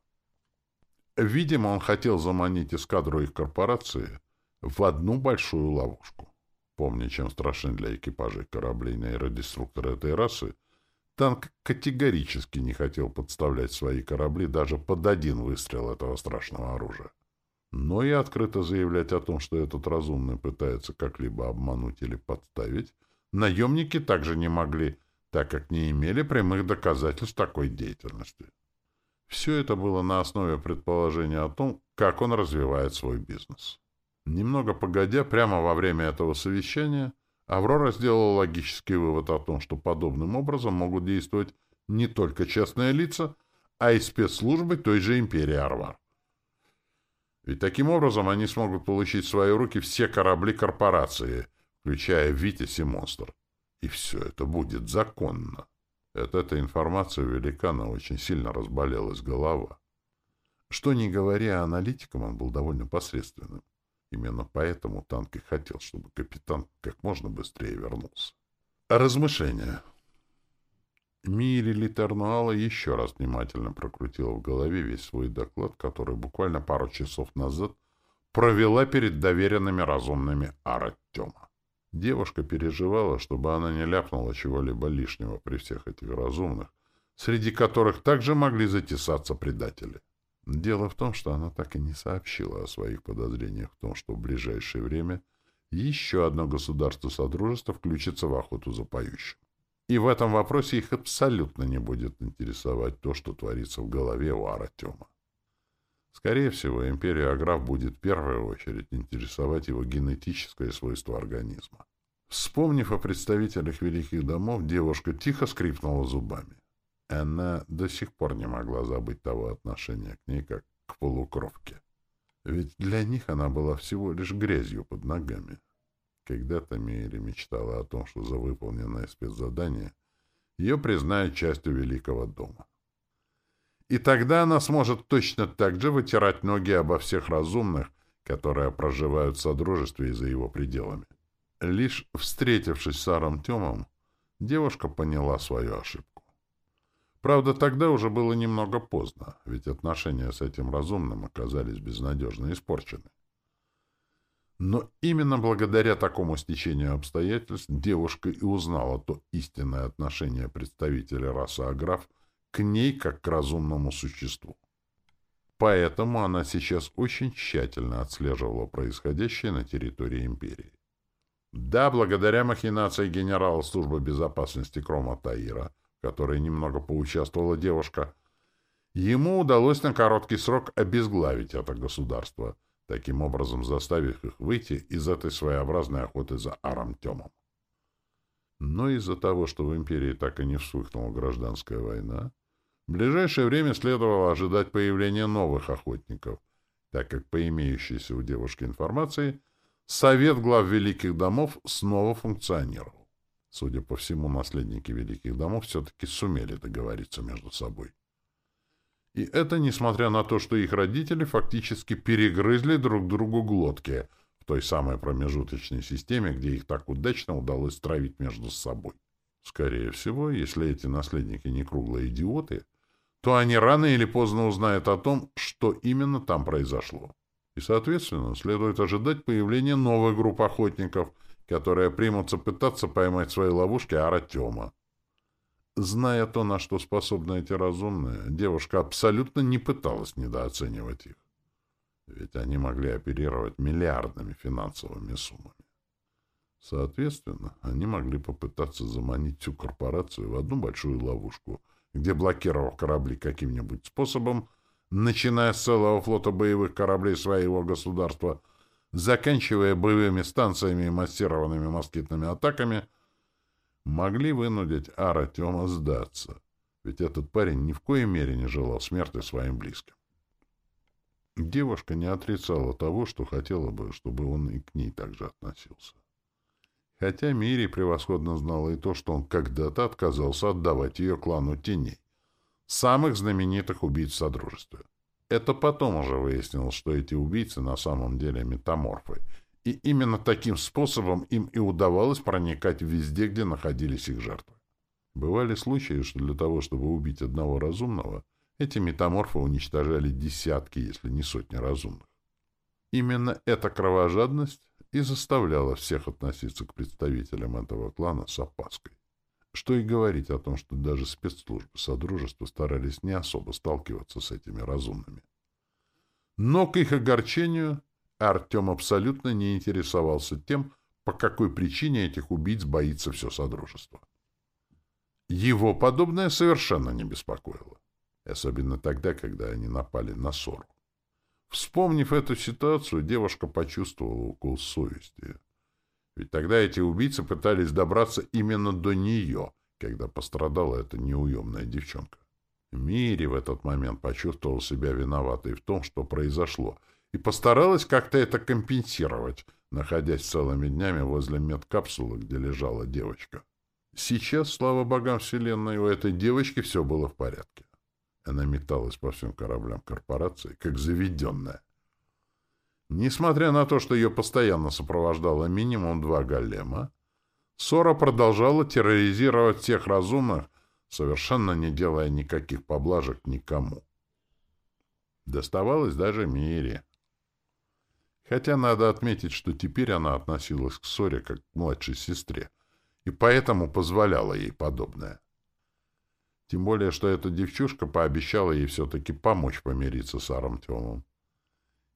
Видимо, он хотел заманить эскадру их корпорации в одну большую ловушку. Помня, чем страшны для экипажей кораблей нейродеструкторы этой расы, танк категорически не хотел подставлять свои корабли даже под один выстрел этого страшного оружия. Но и открыто заявлять о том, что этот разумный пытается как-либо обмануть или подставить, наемники также не могли, так как не имели прямых доказательств такой деятельности. Все это было на основе предположения о том, как он развивает свой бизнес. Немного погодя, прямо во время этого совещания, Аврора сделала логический вывод о том, что подобным образом могут действовать не только частные лица, а и спецслужбы той же империи Арвар. Ведь таким образом они смогут получить в свои руки все корабли корпорации, включая «Витязь» и «Монстр». И все это будет законно. От этой информации у великана очень сильно разболелась голова. Что не говоря, аналитиком он был довольно посредственным. Именно поэтому танк и хотел, чтобы капитан как можно быстрее вернулся. Размышления. Мири Литернуала еще раз внимательно прокрутила в голове весь свой доклад, который буквально пару часов назад провела перед доверенными разумными Араттема. Девушка переживала, чтобы она не ляпнула чего-либо лишнего при всех этих разумных, среди которых также могли затесаться предатели. Дело в том, что она так и не сообщила о своих подозрениях в том, что в ближайшее время еще одно государство Содружества включится в охоту за поющим. И в этом вопросе их абсолютно не будет интересовать то, что творится в голове у Аратема. Скорее всего, империя Аграф будет в первую очередь интересовать его генетическое свойство организма. Вспомнив о представителях великих домов, девушка тихо скрипнула зубами. Она до сих пор не могла забыть того отношения к ней, как к полукровке. Ведь для них она была всего лишь грязью под ногами. Когда-то Мири мечтала о том, что за выполненное спецзадание ее признают частью Великого дома. И тогда она сможет точно так же вытирать ноги обо всех разумных, которые проживают в Содружестве и за его пределами. Лишь встретившись с Аром Тёмом, девушка поняла свою ошибку. Правда, тогда уже было немного поздно, ведь отношения с этим разумным оказались безнадежно испорчены. Но именно благодаря такому стечению обстоятельств девушка и узнала то истинное отношение представителя расы Аграф к ней как к разумному существу. Поэтому она сейчас очень тщательно отслеживала происходящее на территории империи. Да, благодаря махинации генерала службы безопасности Крома Таира, в которой немного поучаствовала девушка, ему удалось на короткий срок обезглавить это государство — таким образом заставив их выйти из этой своеобразной охоты за Арамтемом. Но из-за того, что в империи так и не вспыхнула гражданская война, в ближайшее время следовало ожидать появления новых охотников, так как по имеющейся у девушки информации Совет глав Великих Домов снова функционировал. Судя по всему, наследники Великих Домов все-таки сумели договориться между собой. И это несмотря на то, что их родители фактически перегрызли друг другу глотки в той самой промежуточной системе, где их так удачно удалось стравить между собой. Скорее всего, если эти наследники не круглые идиоты, то они рано или поздно узнают о том, что именно там произошло. И, соответственно, следует ожидать появления новых групп охотников, которые примутся пытаться поймать свои ловушки Аратема. Зная то, на что способны эти разумные, девушка абсолютно не пыталась недооценивать их. Ведь они могли оперировать миллиардными финансовыми суммами. Соответственно, они могли попытаться заманить всю корпорацию в одну большую ловушку, где, блокировав корабли каким-нибудь способом, начиная с целого флота боевых кораблей своего государства, заканчивая боевыми станциями и массированными москитными атаками — могли вынудить Артема сдаться, ведь этот парень ни в коей мере не желал смерти своим близким. Девушка не отрицала того, что хотела бы, чтобы он и к ней также относился. Хотя Мири превосходно знала и то, что он когда-то отказался отдавать ее клану теней, самых знаменитых убийц Содружества. Это потом уже выяснилось, что эти убийцы на самом деле метаморфы, и именно таким способом им и удавалось проникать везде, где находились их жертвы. Бывали случаи, что для того, чтобы убить одного разумного, эти метаморфы уничтожали десятки, если не сотни разумных. Именно эта кровожадность и заставляла всех относиться к представителям этого клана с опаской. Что и говорить о том, что даже спецслужбы Содружества старались не особо сталкиваться с этими разумными. Но, к их огорчению, Артем абсолютно не интересовался тем, по какой причине этих убийц боится все Содружество. Его подобное совершенно не беспокоило. Особенно тогда, когда они напали на ссору. Вспомнив эту ситуацию, девушка почувствовала укол совести. Ведь тогда эти убийцы пытались добраться именно до нее, когда пострадала эта неуемная девчонка. Мири в этот момент почувствовал себя виноватой в том, что произошло, и постаралась как-то это компенсировать, находясь целыми днями возле медкапсулы, где лежала девочка. Сейчас, слава богам Вселенной, у этой девочки все было в порядке. Она металась по всем кораблям корпорации, как заведенная. Несмотря на то, что ее постоянно сопровождало минимум два голема, Сора продолжала терроризировать всех разумных, совершенно не делая никаких поблажек никому. Доставалось даже Мире. Хотя надо отметить, что теперь она относилась к Соре как к младшей сестре, и поэтому позволяла ей подобное. Тем более, что эта девчушка пообещала ей все-таки помочь помириться с Артемом.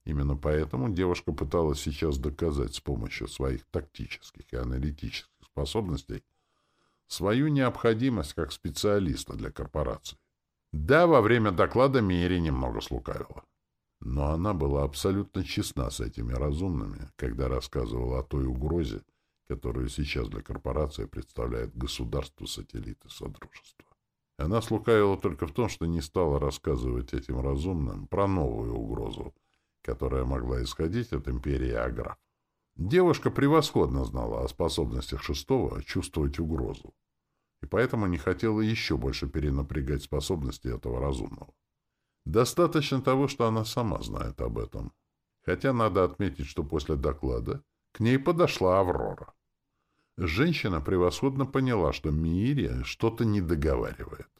Именно поэтому девушка пыталась сейчас доказать с помощью своих тактических и аналитических способностей свою необходимость как специалиста для корпорации. Да, во время доклада Мири немного слукавила. Но она была абсолютно честна с этими разумными, когда рассказывала о той угрозе, которую сейчас для корпорации представляет государство-сателлиты Содружества. Она слукавила только в том, что не стала рассказывать этим разумным про новую угрозу, которая могла исходить от империи Агра. Девушка превосходно знала о способностях шестого чувствовать угрозу, и поэтому не хотела еще больше перенапрягать способности этого разумного. Достаточно того, что она сама знает об этом. Хотя надо отметить, что после доклада к ней подошла Аврора. Женщина превосходно поняла, что Миирия что-то не договаривает,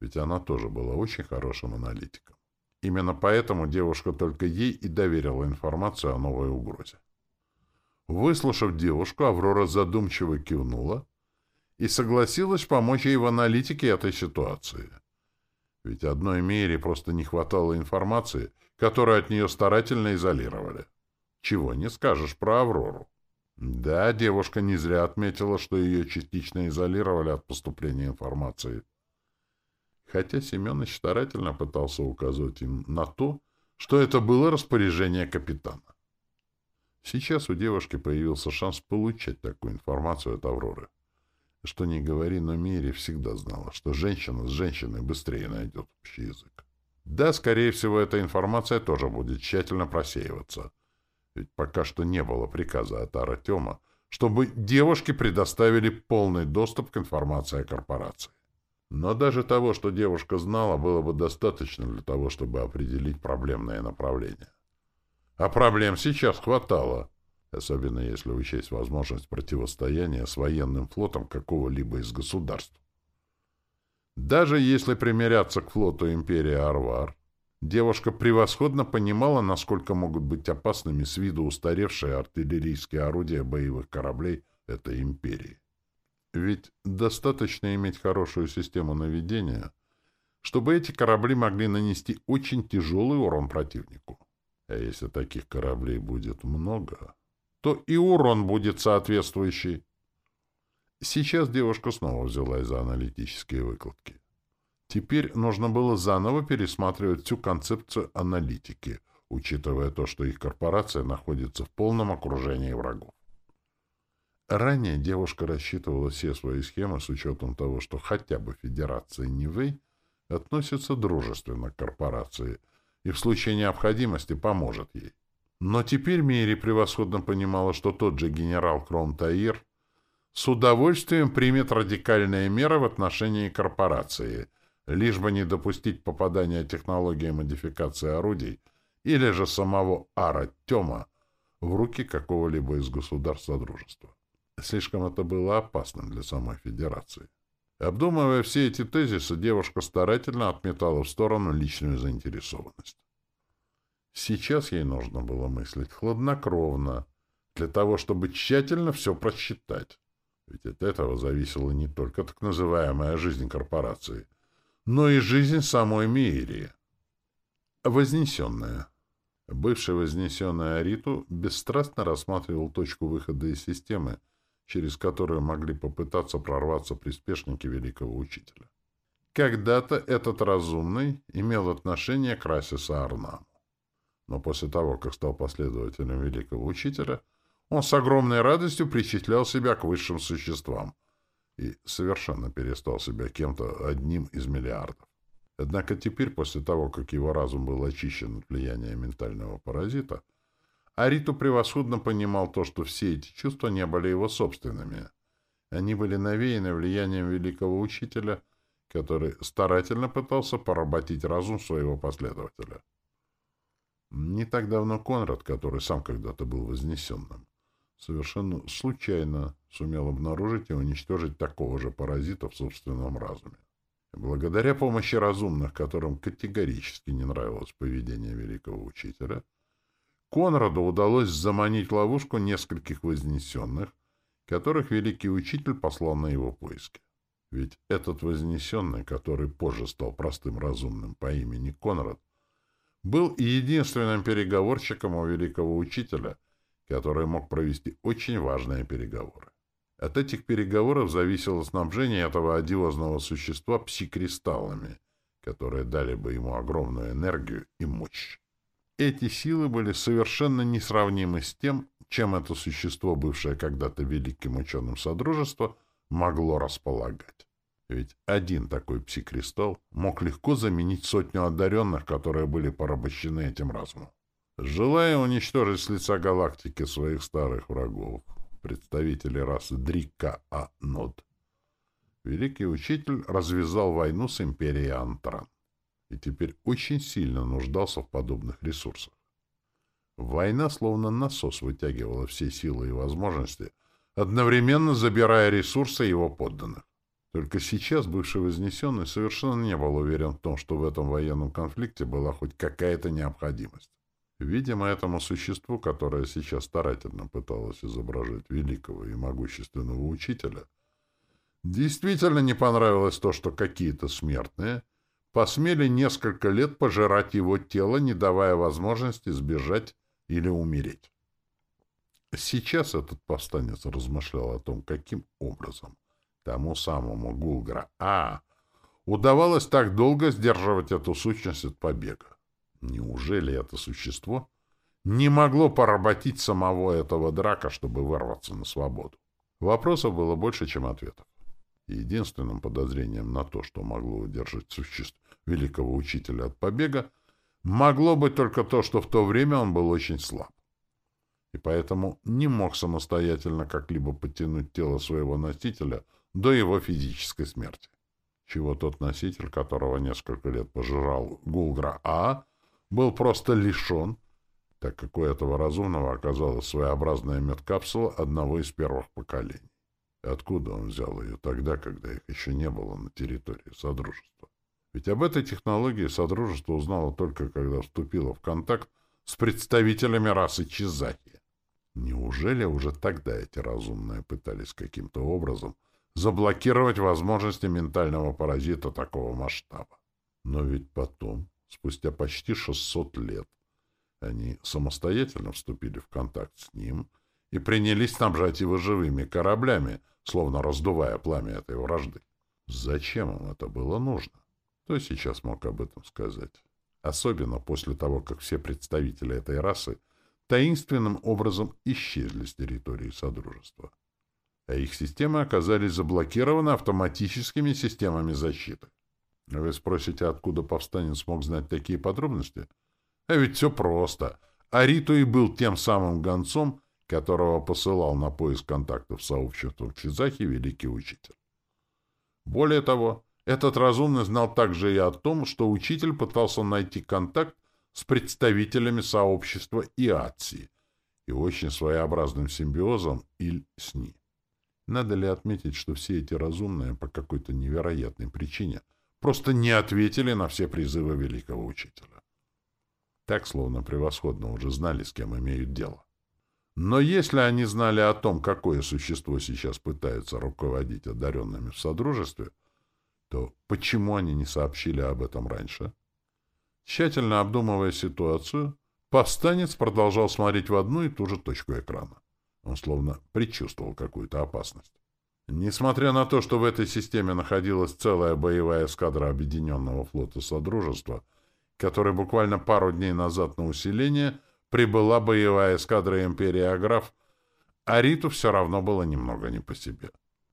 ведь она тоже была очень хорошим аналитиком. Именно поэтому девушка только ей и доверила информацию о новой угрозе. Выслушав девушку, Аврора задумчиво кивнула и согласилась помочь ей в аналитике этой ситуации. Ведь одной Мире просто не хватало информации, которую от нее старательно изолировали. Чего не скажешь про Аврору. Да, девушка не зря отметила, что ее частично изолировали от поступления информации. Хотя Семенович старательно пытался указывать им на то, что это было распоряжение капитана. Сейчас у девушки появился шанс получать такую информацию от Авроры. Что ни говори, но Мири всегда знала, что женщина с женщиной быстрее найдет общий язык. Да, скорее всего, эта информация тоже будет тщательно просеиваться — ведь пока что не было приказа от Артема, чтобы девушке предоставили полный доступ к информации о корпорации. Но даже того, что девушка знала, было бы достаточно для того, чтобы определить проблемное направление. А проблем сейчас хватало, особенно если учесть возможность противостояния с военным флотом какого-либо из государств. Даже если примиряться к флоту империи Арвар, Девушка превосходно понимала, насколько могут быть опасными с виду устаревшие артиллерийские орудия боевых кораблей этой империи. Ведь достаточно иметь хорошую систему наведения, чтобы эти корабли могли нанести очень тяжелый урон противнику. А если таких кораблей будет много, то и урон будет соответствующий. Сейчас девушка снова взялась за аналитические выкладки. Теперь нужно было заново пересматривать всю концепцию аналитики, учитывая то, что их корпорация находится в полном окружении врагов. Ранее девушка рассчитывала все свои схемы с учетом того, что хотя бы Федерация Нивэй относится дружественно к корпорации и в случае необходимости поможет ей. Но теперь Мири превосходно понимала, что тот же генерал Крон Таир с удовольствием примет радикальные меры в отношении корпорации – лишь бы не допустить попадания технологии модификации орудий или же самого Ара Тема в руки какого-либо из государств Содружества. Слишком это было опасным для самой Федерации. Обдумывая все эти тезисы, девушка старательно отметала в сторону личную заинтересованность. Сейчас ей нужно было мыслить хладнокровно, для того, чтобы тщательно все просчитать. Ведь от этого зависела не только так называемая жизнь корпорации, но и жизнь самой Миирии. Вознесенная. Бывший вознесенный Ариту бесстрастно рассматривал точку выхода из системы, через которую могли попытаться прорваться приспешники великого учителя. Когда-то этот разумный имел отношение к расе Саарнаму. Но после того, как стал последователем великого учителя, он с огромной радостью причислял себя к высшим существам и совершенно перестал себя кем-то одним из миллиардов. Однако теперь, после того, как его разум был очищен от влияния ментального паразита, Ариту превосходно понимал то, что все эти чувства не были его собственными. Они были навеяны влиянием великого учителя, который старательно пытался поработить разум своего последователя. Не так давно Конрад, который сам когда-то был вознесенным, совершенно случайно сумел обнаружить и уничтожить такого же паразита в собственном разуме. Благодаря помощи разумных, которым категорически не нравилось поведение великого учителя, Конраду удалось заманить ловушку нескольких вознесенных, которых великий учитель послал на его поиски. Ведь этот вознесенный, который позже стал простым разумным по имени Конрад, был единственным переговорщиком у великого учителя — который мог провести очень важные переговоры. От этих переговоров зависело снабжение этого одиозного существа псикристаллами, которые дали бы ему огромную энергию и мощь. Эти силы были совершенно несравнимы с тем, чем это существо, бывшее когда-то великим ученым Содружества, могло располагать. Ведь один такой псикристалл мог легко заменить сотню одаренных, которые были порабощены этим разумом. Желая уничтожить с лица галактики своих старых врагов, представителей расы Дрика-А-Нод, великий учитель развязал войну с империей Антран и теперь очень сильно нуждался в подобных ресурсах. Война словно насос вытягивала все силы и возможности, одновременно забирая ресурсы его подданных. Только сейчас бывший Вознесенный совершенно не был уверен в том, что в этом военном конфликте была хоть какая-то необходимость. Видимо, этому существу, которое сейчас старательно пыталось изображать великого и могущественного учителя, действительно не понравилось то, что какие-то смертные посмели несколько лет пожирать его тело, не давая возможности сбежать или умереть. Сейчас этот повстанец размышлял о том, каким образом тому самому Гулгра А удавалось так долго сдерживать эту сущность от побега. Неужели это существо не могло поработить самого этого драка, чтобы вырваться на свободу? Вопросов было больше, чем ответов. Единственным подозрением на то, что могло удержать существ великого учителя от побега, могло быть только то, что в то время он был очень слаб. И поэтому не мог самостоятельно как-либо подтянуть тело своего носителя до его физической смерти. Чего тот носитель, которого несколько лет пожирал Гулгра А, был просто лишен, так как у этого разумного оказалась своеобразная медкапсула одного из первых поколений. Откуда он взял ее тогда, когда их еще не было на территории Содружества? Ведь об этой технологии Содружество узнало только, когда вступило в контакт с представителями расы Чизахи. Неужели уже тогда эти разумные пытались каким-то образом заблокировать возможности ментального паразита такого масштаба? Но ведь потом спустя почти 600 лет. Они самостоятельно вступили в контакт с ним и принялись снабжать его живыми кораблями, словно раздувая пламя этой вражды. Зачем им это было нужно? Кто сейчас мог об этом сказать? Особенно после того, как все представители этой расы таинственным образом исчезли с территории Содружества. А их системы оказались заблокированы автоматическими системами защиты. Вы спросите, откуда повстанец мог знать такие подробности? А ведь все просто. Ариту и был тем самым гонцом, которого посылал на поиск контактов с сообществом Чизахи великий учитель. Более того, Этот разумный знал также и о том, что учитель пытался найти контакт с представителями сообщества Иации и очень своеобразным симбиозом Иль-Сни. Надо ли отметить, что все эти разумные по какой-то невероятной причине просто не ответили на все призывы великого учителя? Так, словно превосходно уже знали, с кем имеют дело. Но если они знали о том, какое существо сейчас пытается руководить одаренными в Содружестве, то почему они не сообщили об этом раньше? Тщательно обдумывая ситуацию, повстанец продолжал смотреть в одну и ту же точку экрана. Он словно предчувствовал какую-то опасность. Несмотря на то, что в этой системе находилась целая боевая эскадра Объединенного флота Содружества, которая буквально пару дней назад на усиление прибыла боевая эскадра Империи Аграф, Ариту все равно было немного не по себе.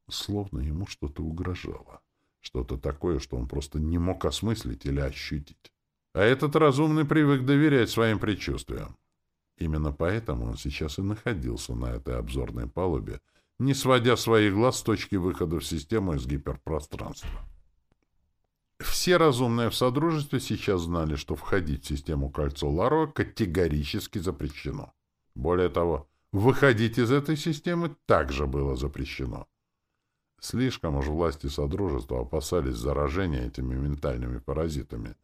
Словно ему что-то угрожало. Что-то такое, что он просто не мог осмыслить или ощутить. А этот разумный привык доверять своим предчувствиям. Именно поэтому он сейчас и находился на этой обзорной палубе, не сводя своих глаз с точки выхода в систему из гиперпространства. Все разумные в Содружестве сейчас знали, что входить в систему Кольцо Ларо категорически запрещено. Более того, выходить из этой системы также было запрещено. Слишком уж власти Содружества опасались заражения этими ментальными паразитами,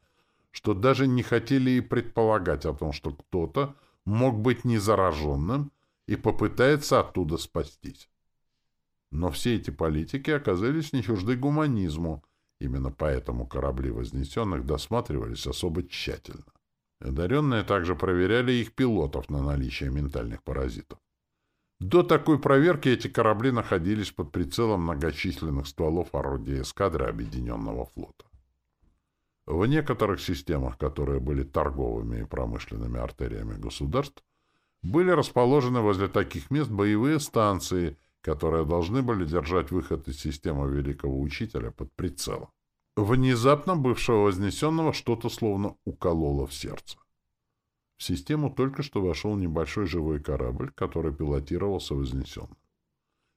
что даже не хотели и предполагать о том, что кто-то мог быть незараженным и попытается оттуда спастись. Но все эти политики оказались не чужды гуманизму, именно поэтому корабли вознесенных досматривались особо тщательно. Одаренные также проверяли их пилотов на наличие ментальных паразитов. До такой проверки эти корабли находились под прицелом многочисленных стволов орудия эскадры Объединенного флота. В некоторых системах, которые были торговыми и промышленными артериями государств, были расположены возле таких мест боевые станции, которые должны были держать выход из системы Великого Учителя под прицелом. Внезапно бывшего вознесенного что-то словно укололо в сердце. В систему только что вошел небольшой живой корабль, который пилотировался вознесенным.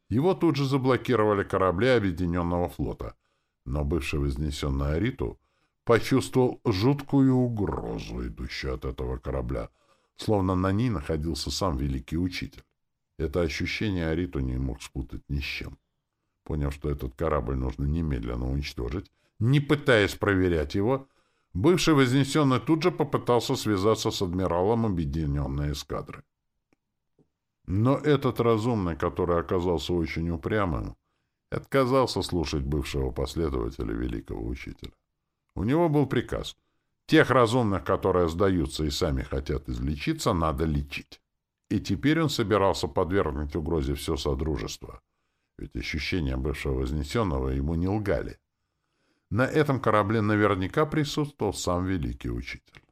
Его тут же заблокировали корабли Объединенного флота, но бывший вознесенный Ариту почувствовал жуткую угрозу, идущую от этого корабля, словно на ней находился сам великий учитель. Это ощущение Ариту не мог спутать ни с чем. Поняв, что этот корабль нужно немедленно уничтожить, не пытаясь проверять его, бывший вознесенный тут же попытался связаться с адмиралом объединенной эскадры. Но этот разумный, который оказался очень упрямым, отказался слушать бывшего последователя великого учителя. У него был приказ. Тех разумных, которые сдаются и сами хотят излечиться, надо лечить. И теперь он собирался подвергнуть угрозе все Содружество. Ведь ощущения бывшего вознесенного ему не лгали. На этом корабле наверняка присутствовал сам Великий Учитель.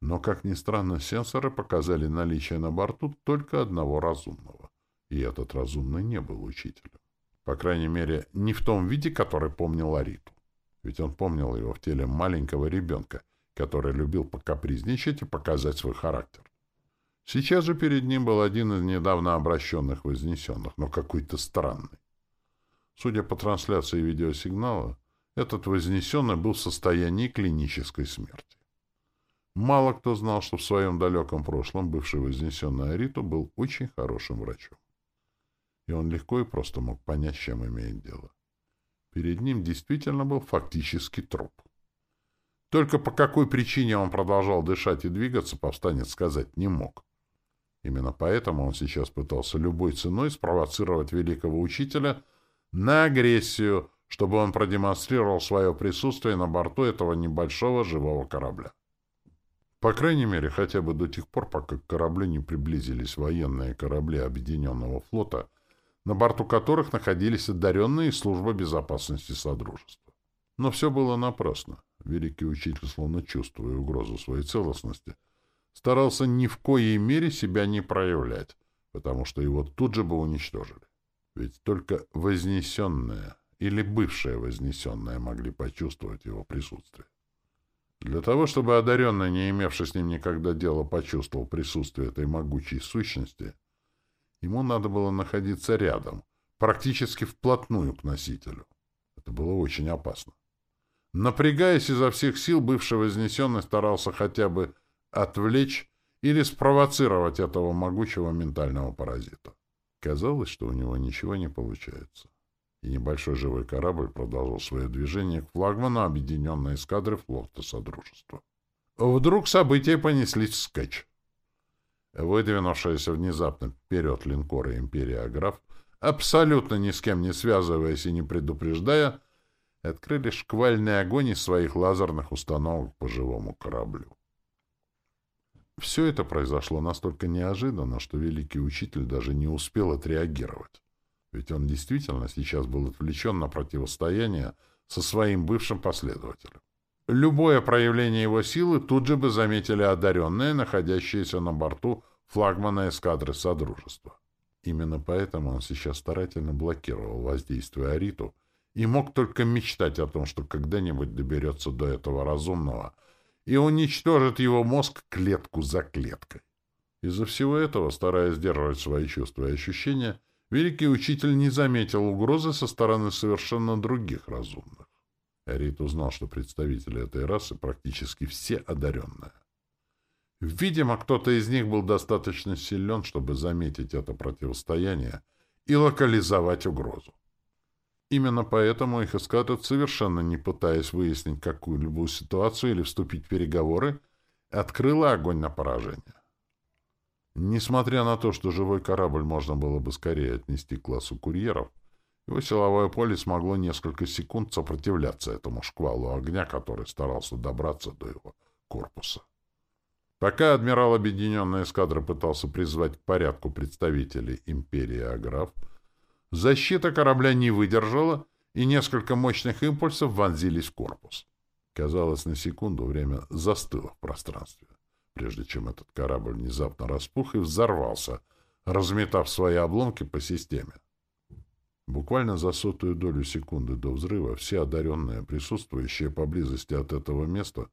Но, как ни странно, сенсоры показали наличие на борту только одного разумного. И этот разумный не был учителем. По крайней мере, не в том виде, который помнил Ариту ведь он помнил его в теле маленького ребенка, который любил покапризничать и показать свой характер. Сейчас же перед ним был один из недавно обращенных вознесенных, но какой-то странный. Судя по трансляции видеосигнала, этот вознесенный был в состоянии клинической смерти. Мало кто знал, что в своем далеком прошлом бывший вознесенный Ариту был очень хорошим врачом. И он легко и просто мог понять, чем имеет дело. Перед ним действительно был фактически труп. Только по какой причине он продолжал дышать и двигаться, повстанец сказать не мог. Именно поэтому он сейчас пытался любой ценой спровоцировать великого учителя на агрессию, чтобы он продемонстрировал свое присутствие на борту этого небольшого живого корабля. По крайней мере, хотя бы до тех пор, пока к кораблю не приблизились военные корабли Объединенного флота — на борту которых находились одаренные службы безопасности Содружества. Но все было напрасно. Великий учитель, словно чувствуя угрозу своей целостности, старался ни в коей мере себя не проявлять, потому что его тут же бы уничтожили. Ведь только вознесенные или бывшие вознесенные могли почувствовать его присутствие. Для того, чтобы одаренный, не имевший с ним никогда дела, почувствовал присутствие этой могучей сущности, Ему надо было находиться рядом, практически вплотную к носителю. Это было очень опасно. Напрягаясь изо всех сил, бывший вознесенный старался хотя бы отвлечь или спровоцировать этого могучего ментального паразита. Казалось, что у него ничего не получается. И небольшой живой корабль продолжил свое движение к флагману объединенной эскадры флота Содружества. Вдруг события понеслись вскачь. Выдвинувшиеся внезапно вперед линкоры «Империя Аграф», абсолютно ни с кем не связываясь и не предупреждая, открыли шквальный огонь из своих лазерных установок по живому кораблю. Все это произошло настолько неожиданно, что великий учитель даже не успел отреагировать. Ведь он действительно сейчас был отвлечен на противостояние со своим бывшим последователем. Любое проявление его силы тут же бы заметили одаренные, находящиеся на борту флагмана эскадры Содружества. Именно поэтому он сейчас старательно блокировал воздействие Ариту и мог только мечтать о том, что когда-нибудь доберется до этого разумного и уничтожит его мозг клетку за клеткой. Из-за всего этого, стараясь сдерживать свои чувства и ощущения, великий учитель не заметил угрозы со стороны совершенно других разумных. Эрит узнал, что представители этой расы практически все одаренные. Видимо, кто-то из них был достаточно силен, чтобы заметить это противостояние и локализовать угрозу. Именно поэтому их эскадра, совершенно не пытаясь выяснить какую-либо ситуацию или вступить в переговоры, открыла огонь на поражение. Несмотря на то, что живой корабль можно было бы скорее отнести к классу курьеров, его силовое поле смогло несколько секунд сопротивляться этому шквалу огня, который старался добраться до его корпуса. Пока адмирал Объединенной эскадры пытался призвать к порядку представителей империи Аграф, Защита корабля не выдержала, и несколько мощных импульсов вонзились в корпус. Казалось, на секунду время застыло в пространстве, прежде чем этот корабль внезапно распух и взорвался, разметав свои обломки по системе. Буквально за сотую долю секунды до взрыва все одаренные, присутствующие поблизости от этого места,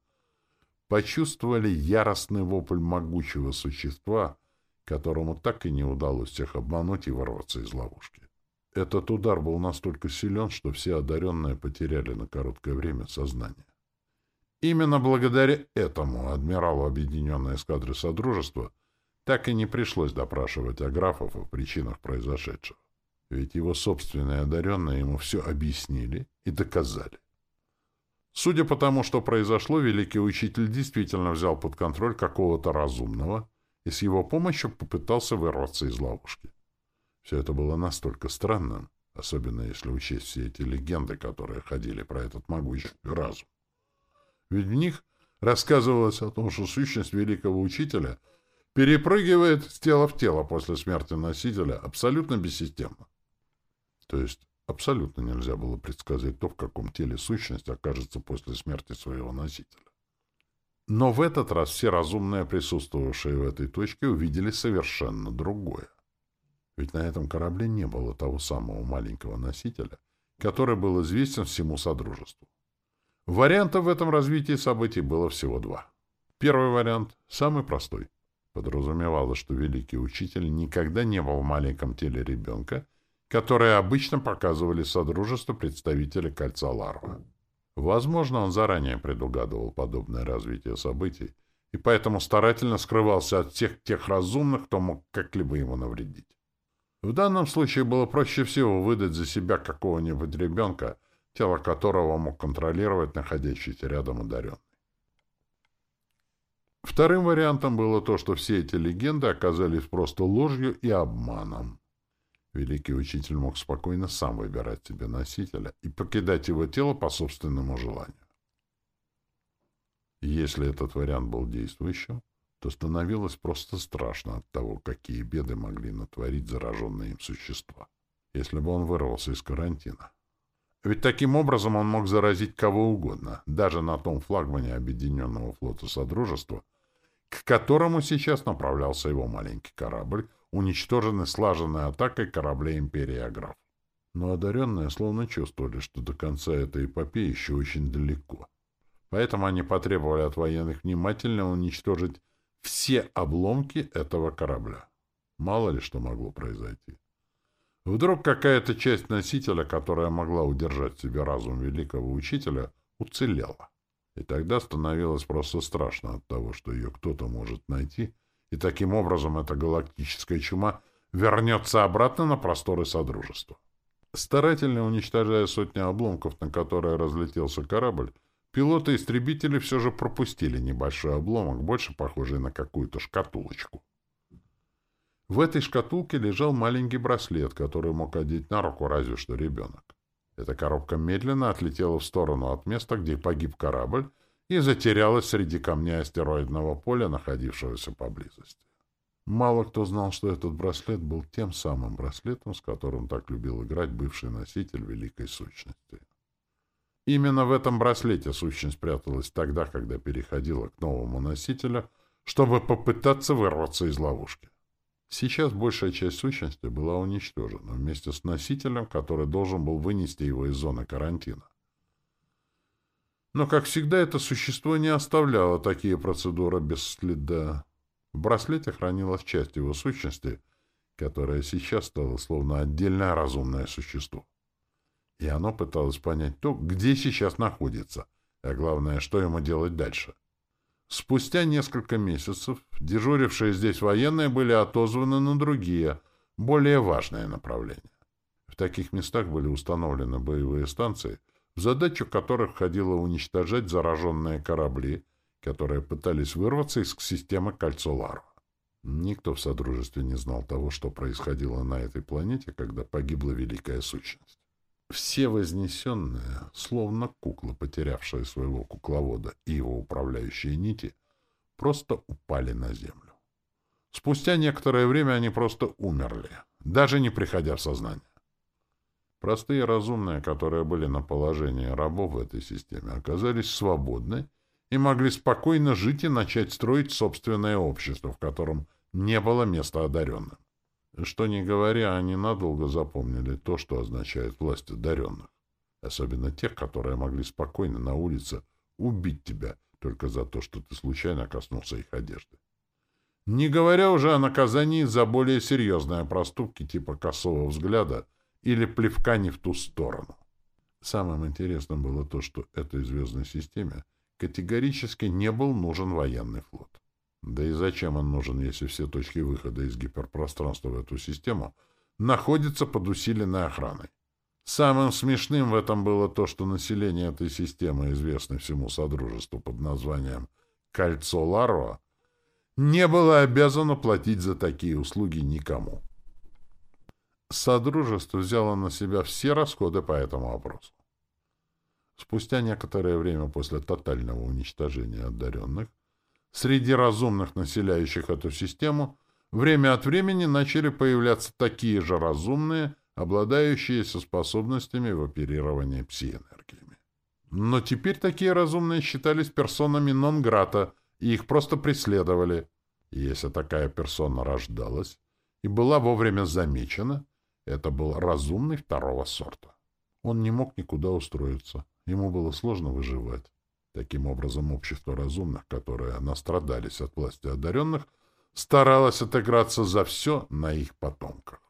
почувствовали яростный вопль могучего существа, которому так и не удалось всех обмануть и ворваться из ловушки. Этот удар был настолько силен, что все одаренные потеряли на короткое время сознание. Именно благодаря этому адмиралу Объединенной эскадры Содружества так и не пришлось допрашивать Аграфов о причинах произошедшего. Ведь его собственные одаренные ему все объяснили и доказали. Судя по тому, что произошло, великий учитель действительно взял под контроль какого-то разумного и с его помощью попытался вырваться из ловушки. Все это было настолько странным, особенно если учесть все эти легенды, которые ходили про этот могучий разум. Ведь в них рассказывалось о том, что сущность великого учителя перепрыгивает с тела в тело после смерти носителя абсолютно бессистемно. То есть абсолютно нельзя было предсказать то, в каком теле сущность окажется после смерти своего носителя. Но в этот раз все разумные, присутствовавшие в этой точке, увидели совершенно другое. Ведь на этом корабле не было того самого маленького носителя, который был известен всему Содружеству. Вариантов в этом развитии событий было всего два. Первый вариант, самый простой, подразумевало, что великий учитель никогда не был в маленьком теле ребенка, которое обычно показывали Содружеству представители Кольца Ларва. Возможно, он заранее предугадывал подобное развитие событий, и поэтому старательно скрывался от всех тех разумных, кто мог как-либо ему навредить. В данном случае было проще всего выдать за себя какого-нибудь ребенка, тело которого мог контролировать находящийся рядом одаренный. Вторым вариантом было то, что все эти легенды оказались просто ложью и обманом. Великий учитель мог спокойно сам выбирать себе носителя и покидать его тело по собственному желанию. Если этот вариант был действующим, то становилось просто страшно от того, какие беды могли натворить зараженные им существа, если бы он вырвался из карантина. Ведь таким образом он мог заразить кого угодно, даже на том флагмане Объединенного флота Содружества, к которому сейчас направлялся его маленький корабль, уничтоженный слаженной атакой кораблей Империи Аграф. Но одаренные словно чувствовали, что до конца этой эпопеи еще очень далеко. Поэтому они потребовали от военных внимательно уничтожить все обломки этого корабля. Мало ли что могло произойти. Вдруг какая-то часть носителя, которая могла удержать себе разум великого учителя, уцелела. И тогда становилось просто страшно от того, что ее кто-то может найти, и таким образом эта галактическая чума вернется обратно на просторы Содружества. Старательно уничтожая сотни обломков, на которые разлетелся корабль, пилоты-истребители все же пропустили небольшой обломок, больше похожий на какую-то шкатулочку. В этой шкатулке лежал маленький браслет, который мог одеть на руку разве что ребенок. Эта коробка медленно отлетела в сторону от места, где погиб корабль, и затерялась среди камней астероидного поля, находившегося поблизости. Мало кто знал, что этот браслет был тем самым браслетом, с которым так любил играть бывший носитель Великой Сущности. Именно в этом браслете сущность пряталась тогда, когда переходила к новому носителю, чтобы попытаться вырваться из ловушки. Сейчас большая часть сущности была уничтожена вместе с носителем, который должен был вынести его из зоны карантина. Но, как всегда, это существо не оставляло такие процедуры без следа. В браслете хранилась часть его сущности, которая сейчас стала словно отдельное разумное существо. И оно пыталось понять то, где сейчас находится, а главное, что ему делать дальше. Спустя несколько месяцев дежурившие здесь военные были отозваны на другие, более важные направления. В таких местах были установлены боевые станции, в задачу которых входило уничтожать зараженные корабли, которые пытались вырваться из системы Кольцо Ларва. Никто в Содружестве не знал того, что происходило на этой планете, когда погибла Великая Сущность. Все вознесенные, словно куклы, потерявшие своего кукловода и его управляющие нити, просто упали на землю. Спустя некоторое время они просто умерли, даже не приходя в сознание. Простые разумные, которые были на положении рабов в этой системе, оказались свободны и могли спокойно жить и начать строить собственное общество, в котором не было места одаренным. Что ни говоря, они надолго запомнили то, что означает власть одаренных. Особенно тех, которые могли спокойно на улице убить тебя только за то, что ты случайно коснулся их одежды. Не говоря уже о наказании за более серьезные проступки типа косого взгляда или плевка не в ту сторону. Самым интересным было то, что этой звездной системе категорически не был нужен военный флот. Да и зачем он нужен, если все точки выхода из гиперпространства в эту систему находятся под усиленной охраной? Самым смешным в этом было то, что население этой системы, известной всему Содружеству под названием «Кольцо Ларва», не было обязано платить за такие услуги никому. Содружество взяло на себя все расходы по этому вопросу. Спустя некоторое время после тотального уничтожения одаренных, среди разумных, населяющих эту систему, время от времени начали появляться такие же разумные, обладающие со способностями в оперировании пси-энергиями. Но теперь такие разумные считались персонами нон-грата, и их просто преследовали. И если такая персона рождалась и была вовремя замечена, это был разумный второго сорта. Он не мог никуда устроиться, ему было сложно выживать. Таким образом, общество разумных, которые настрадались от власти одаренных, старалось отыграться за все на их потомках.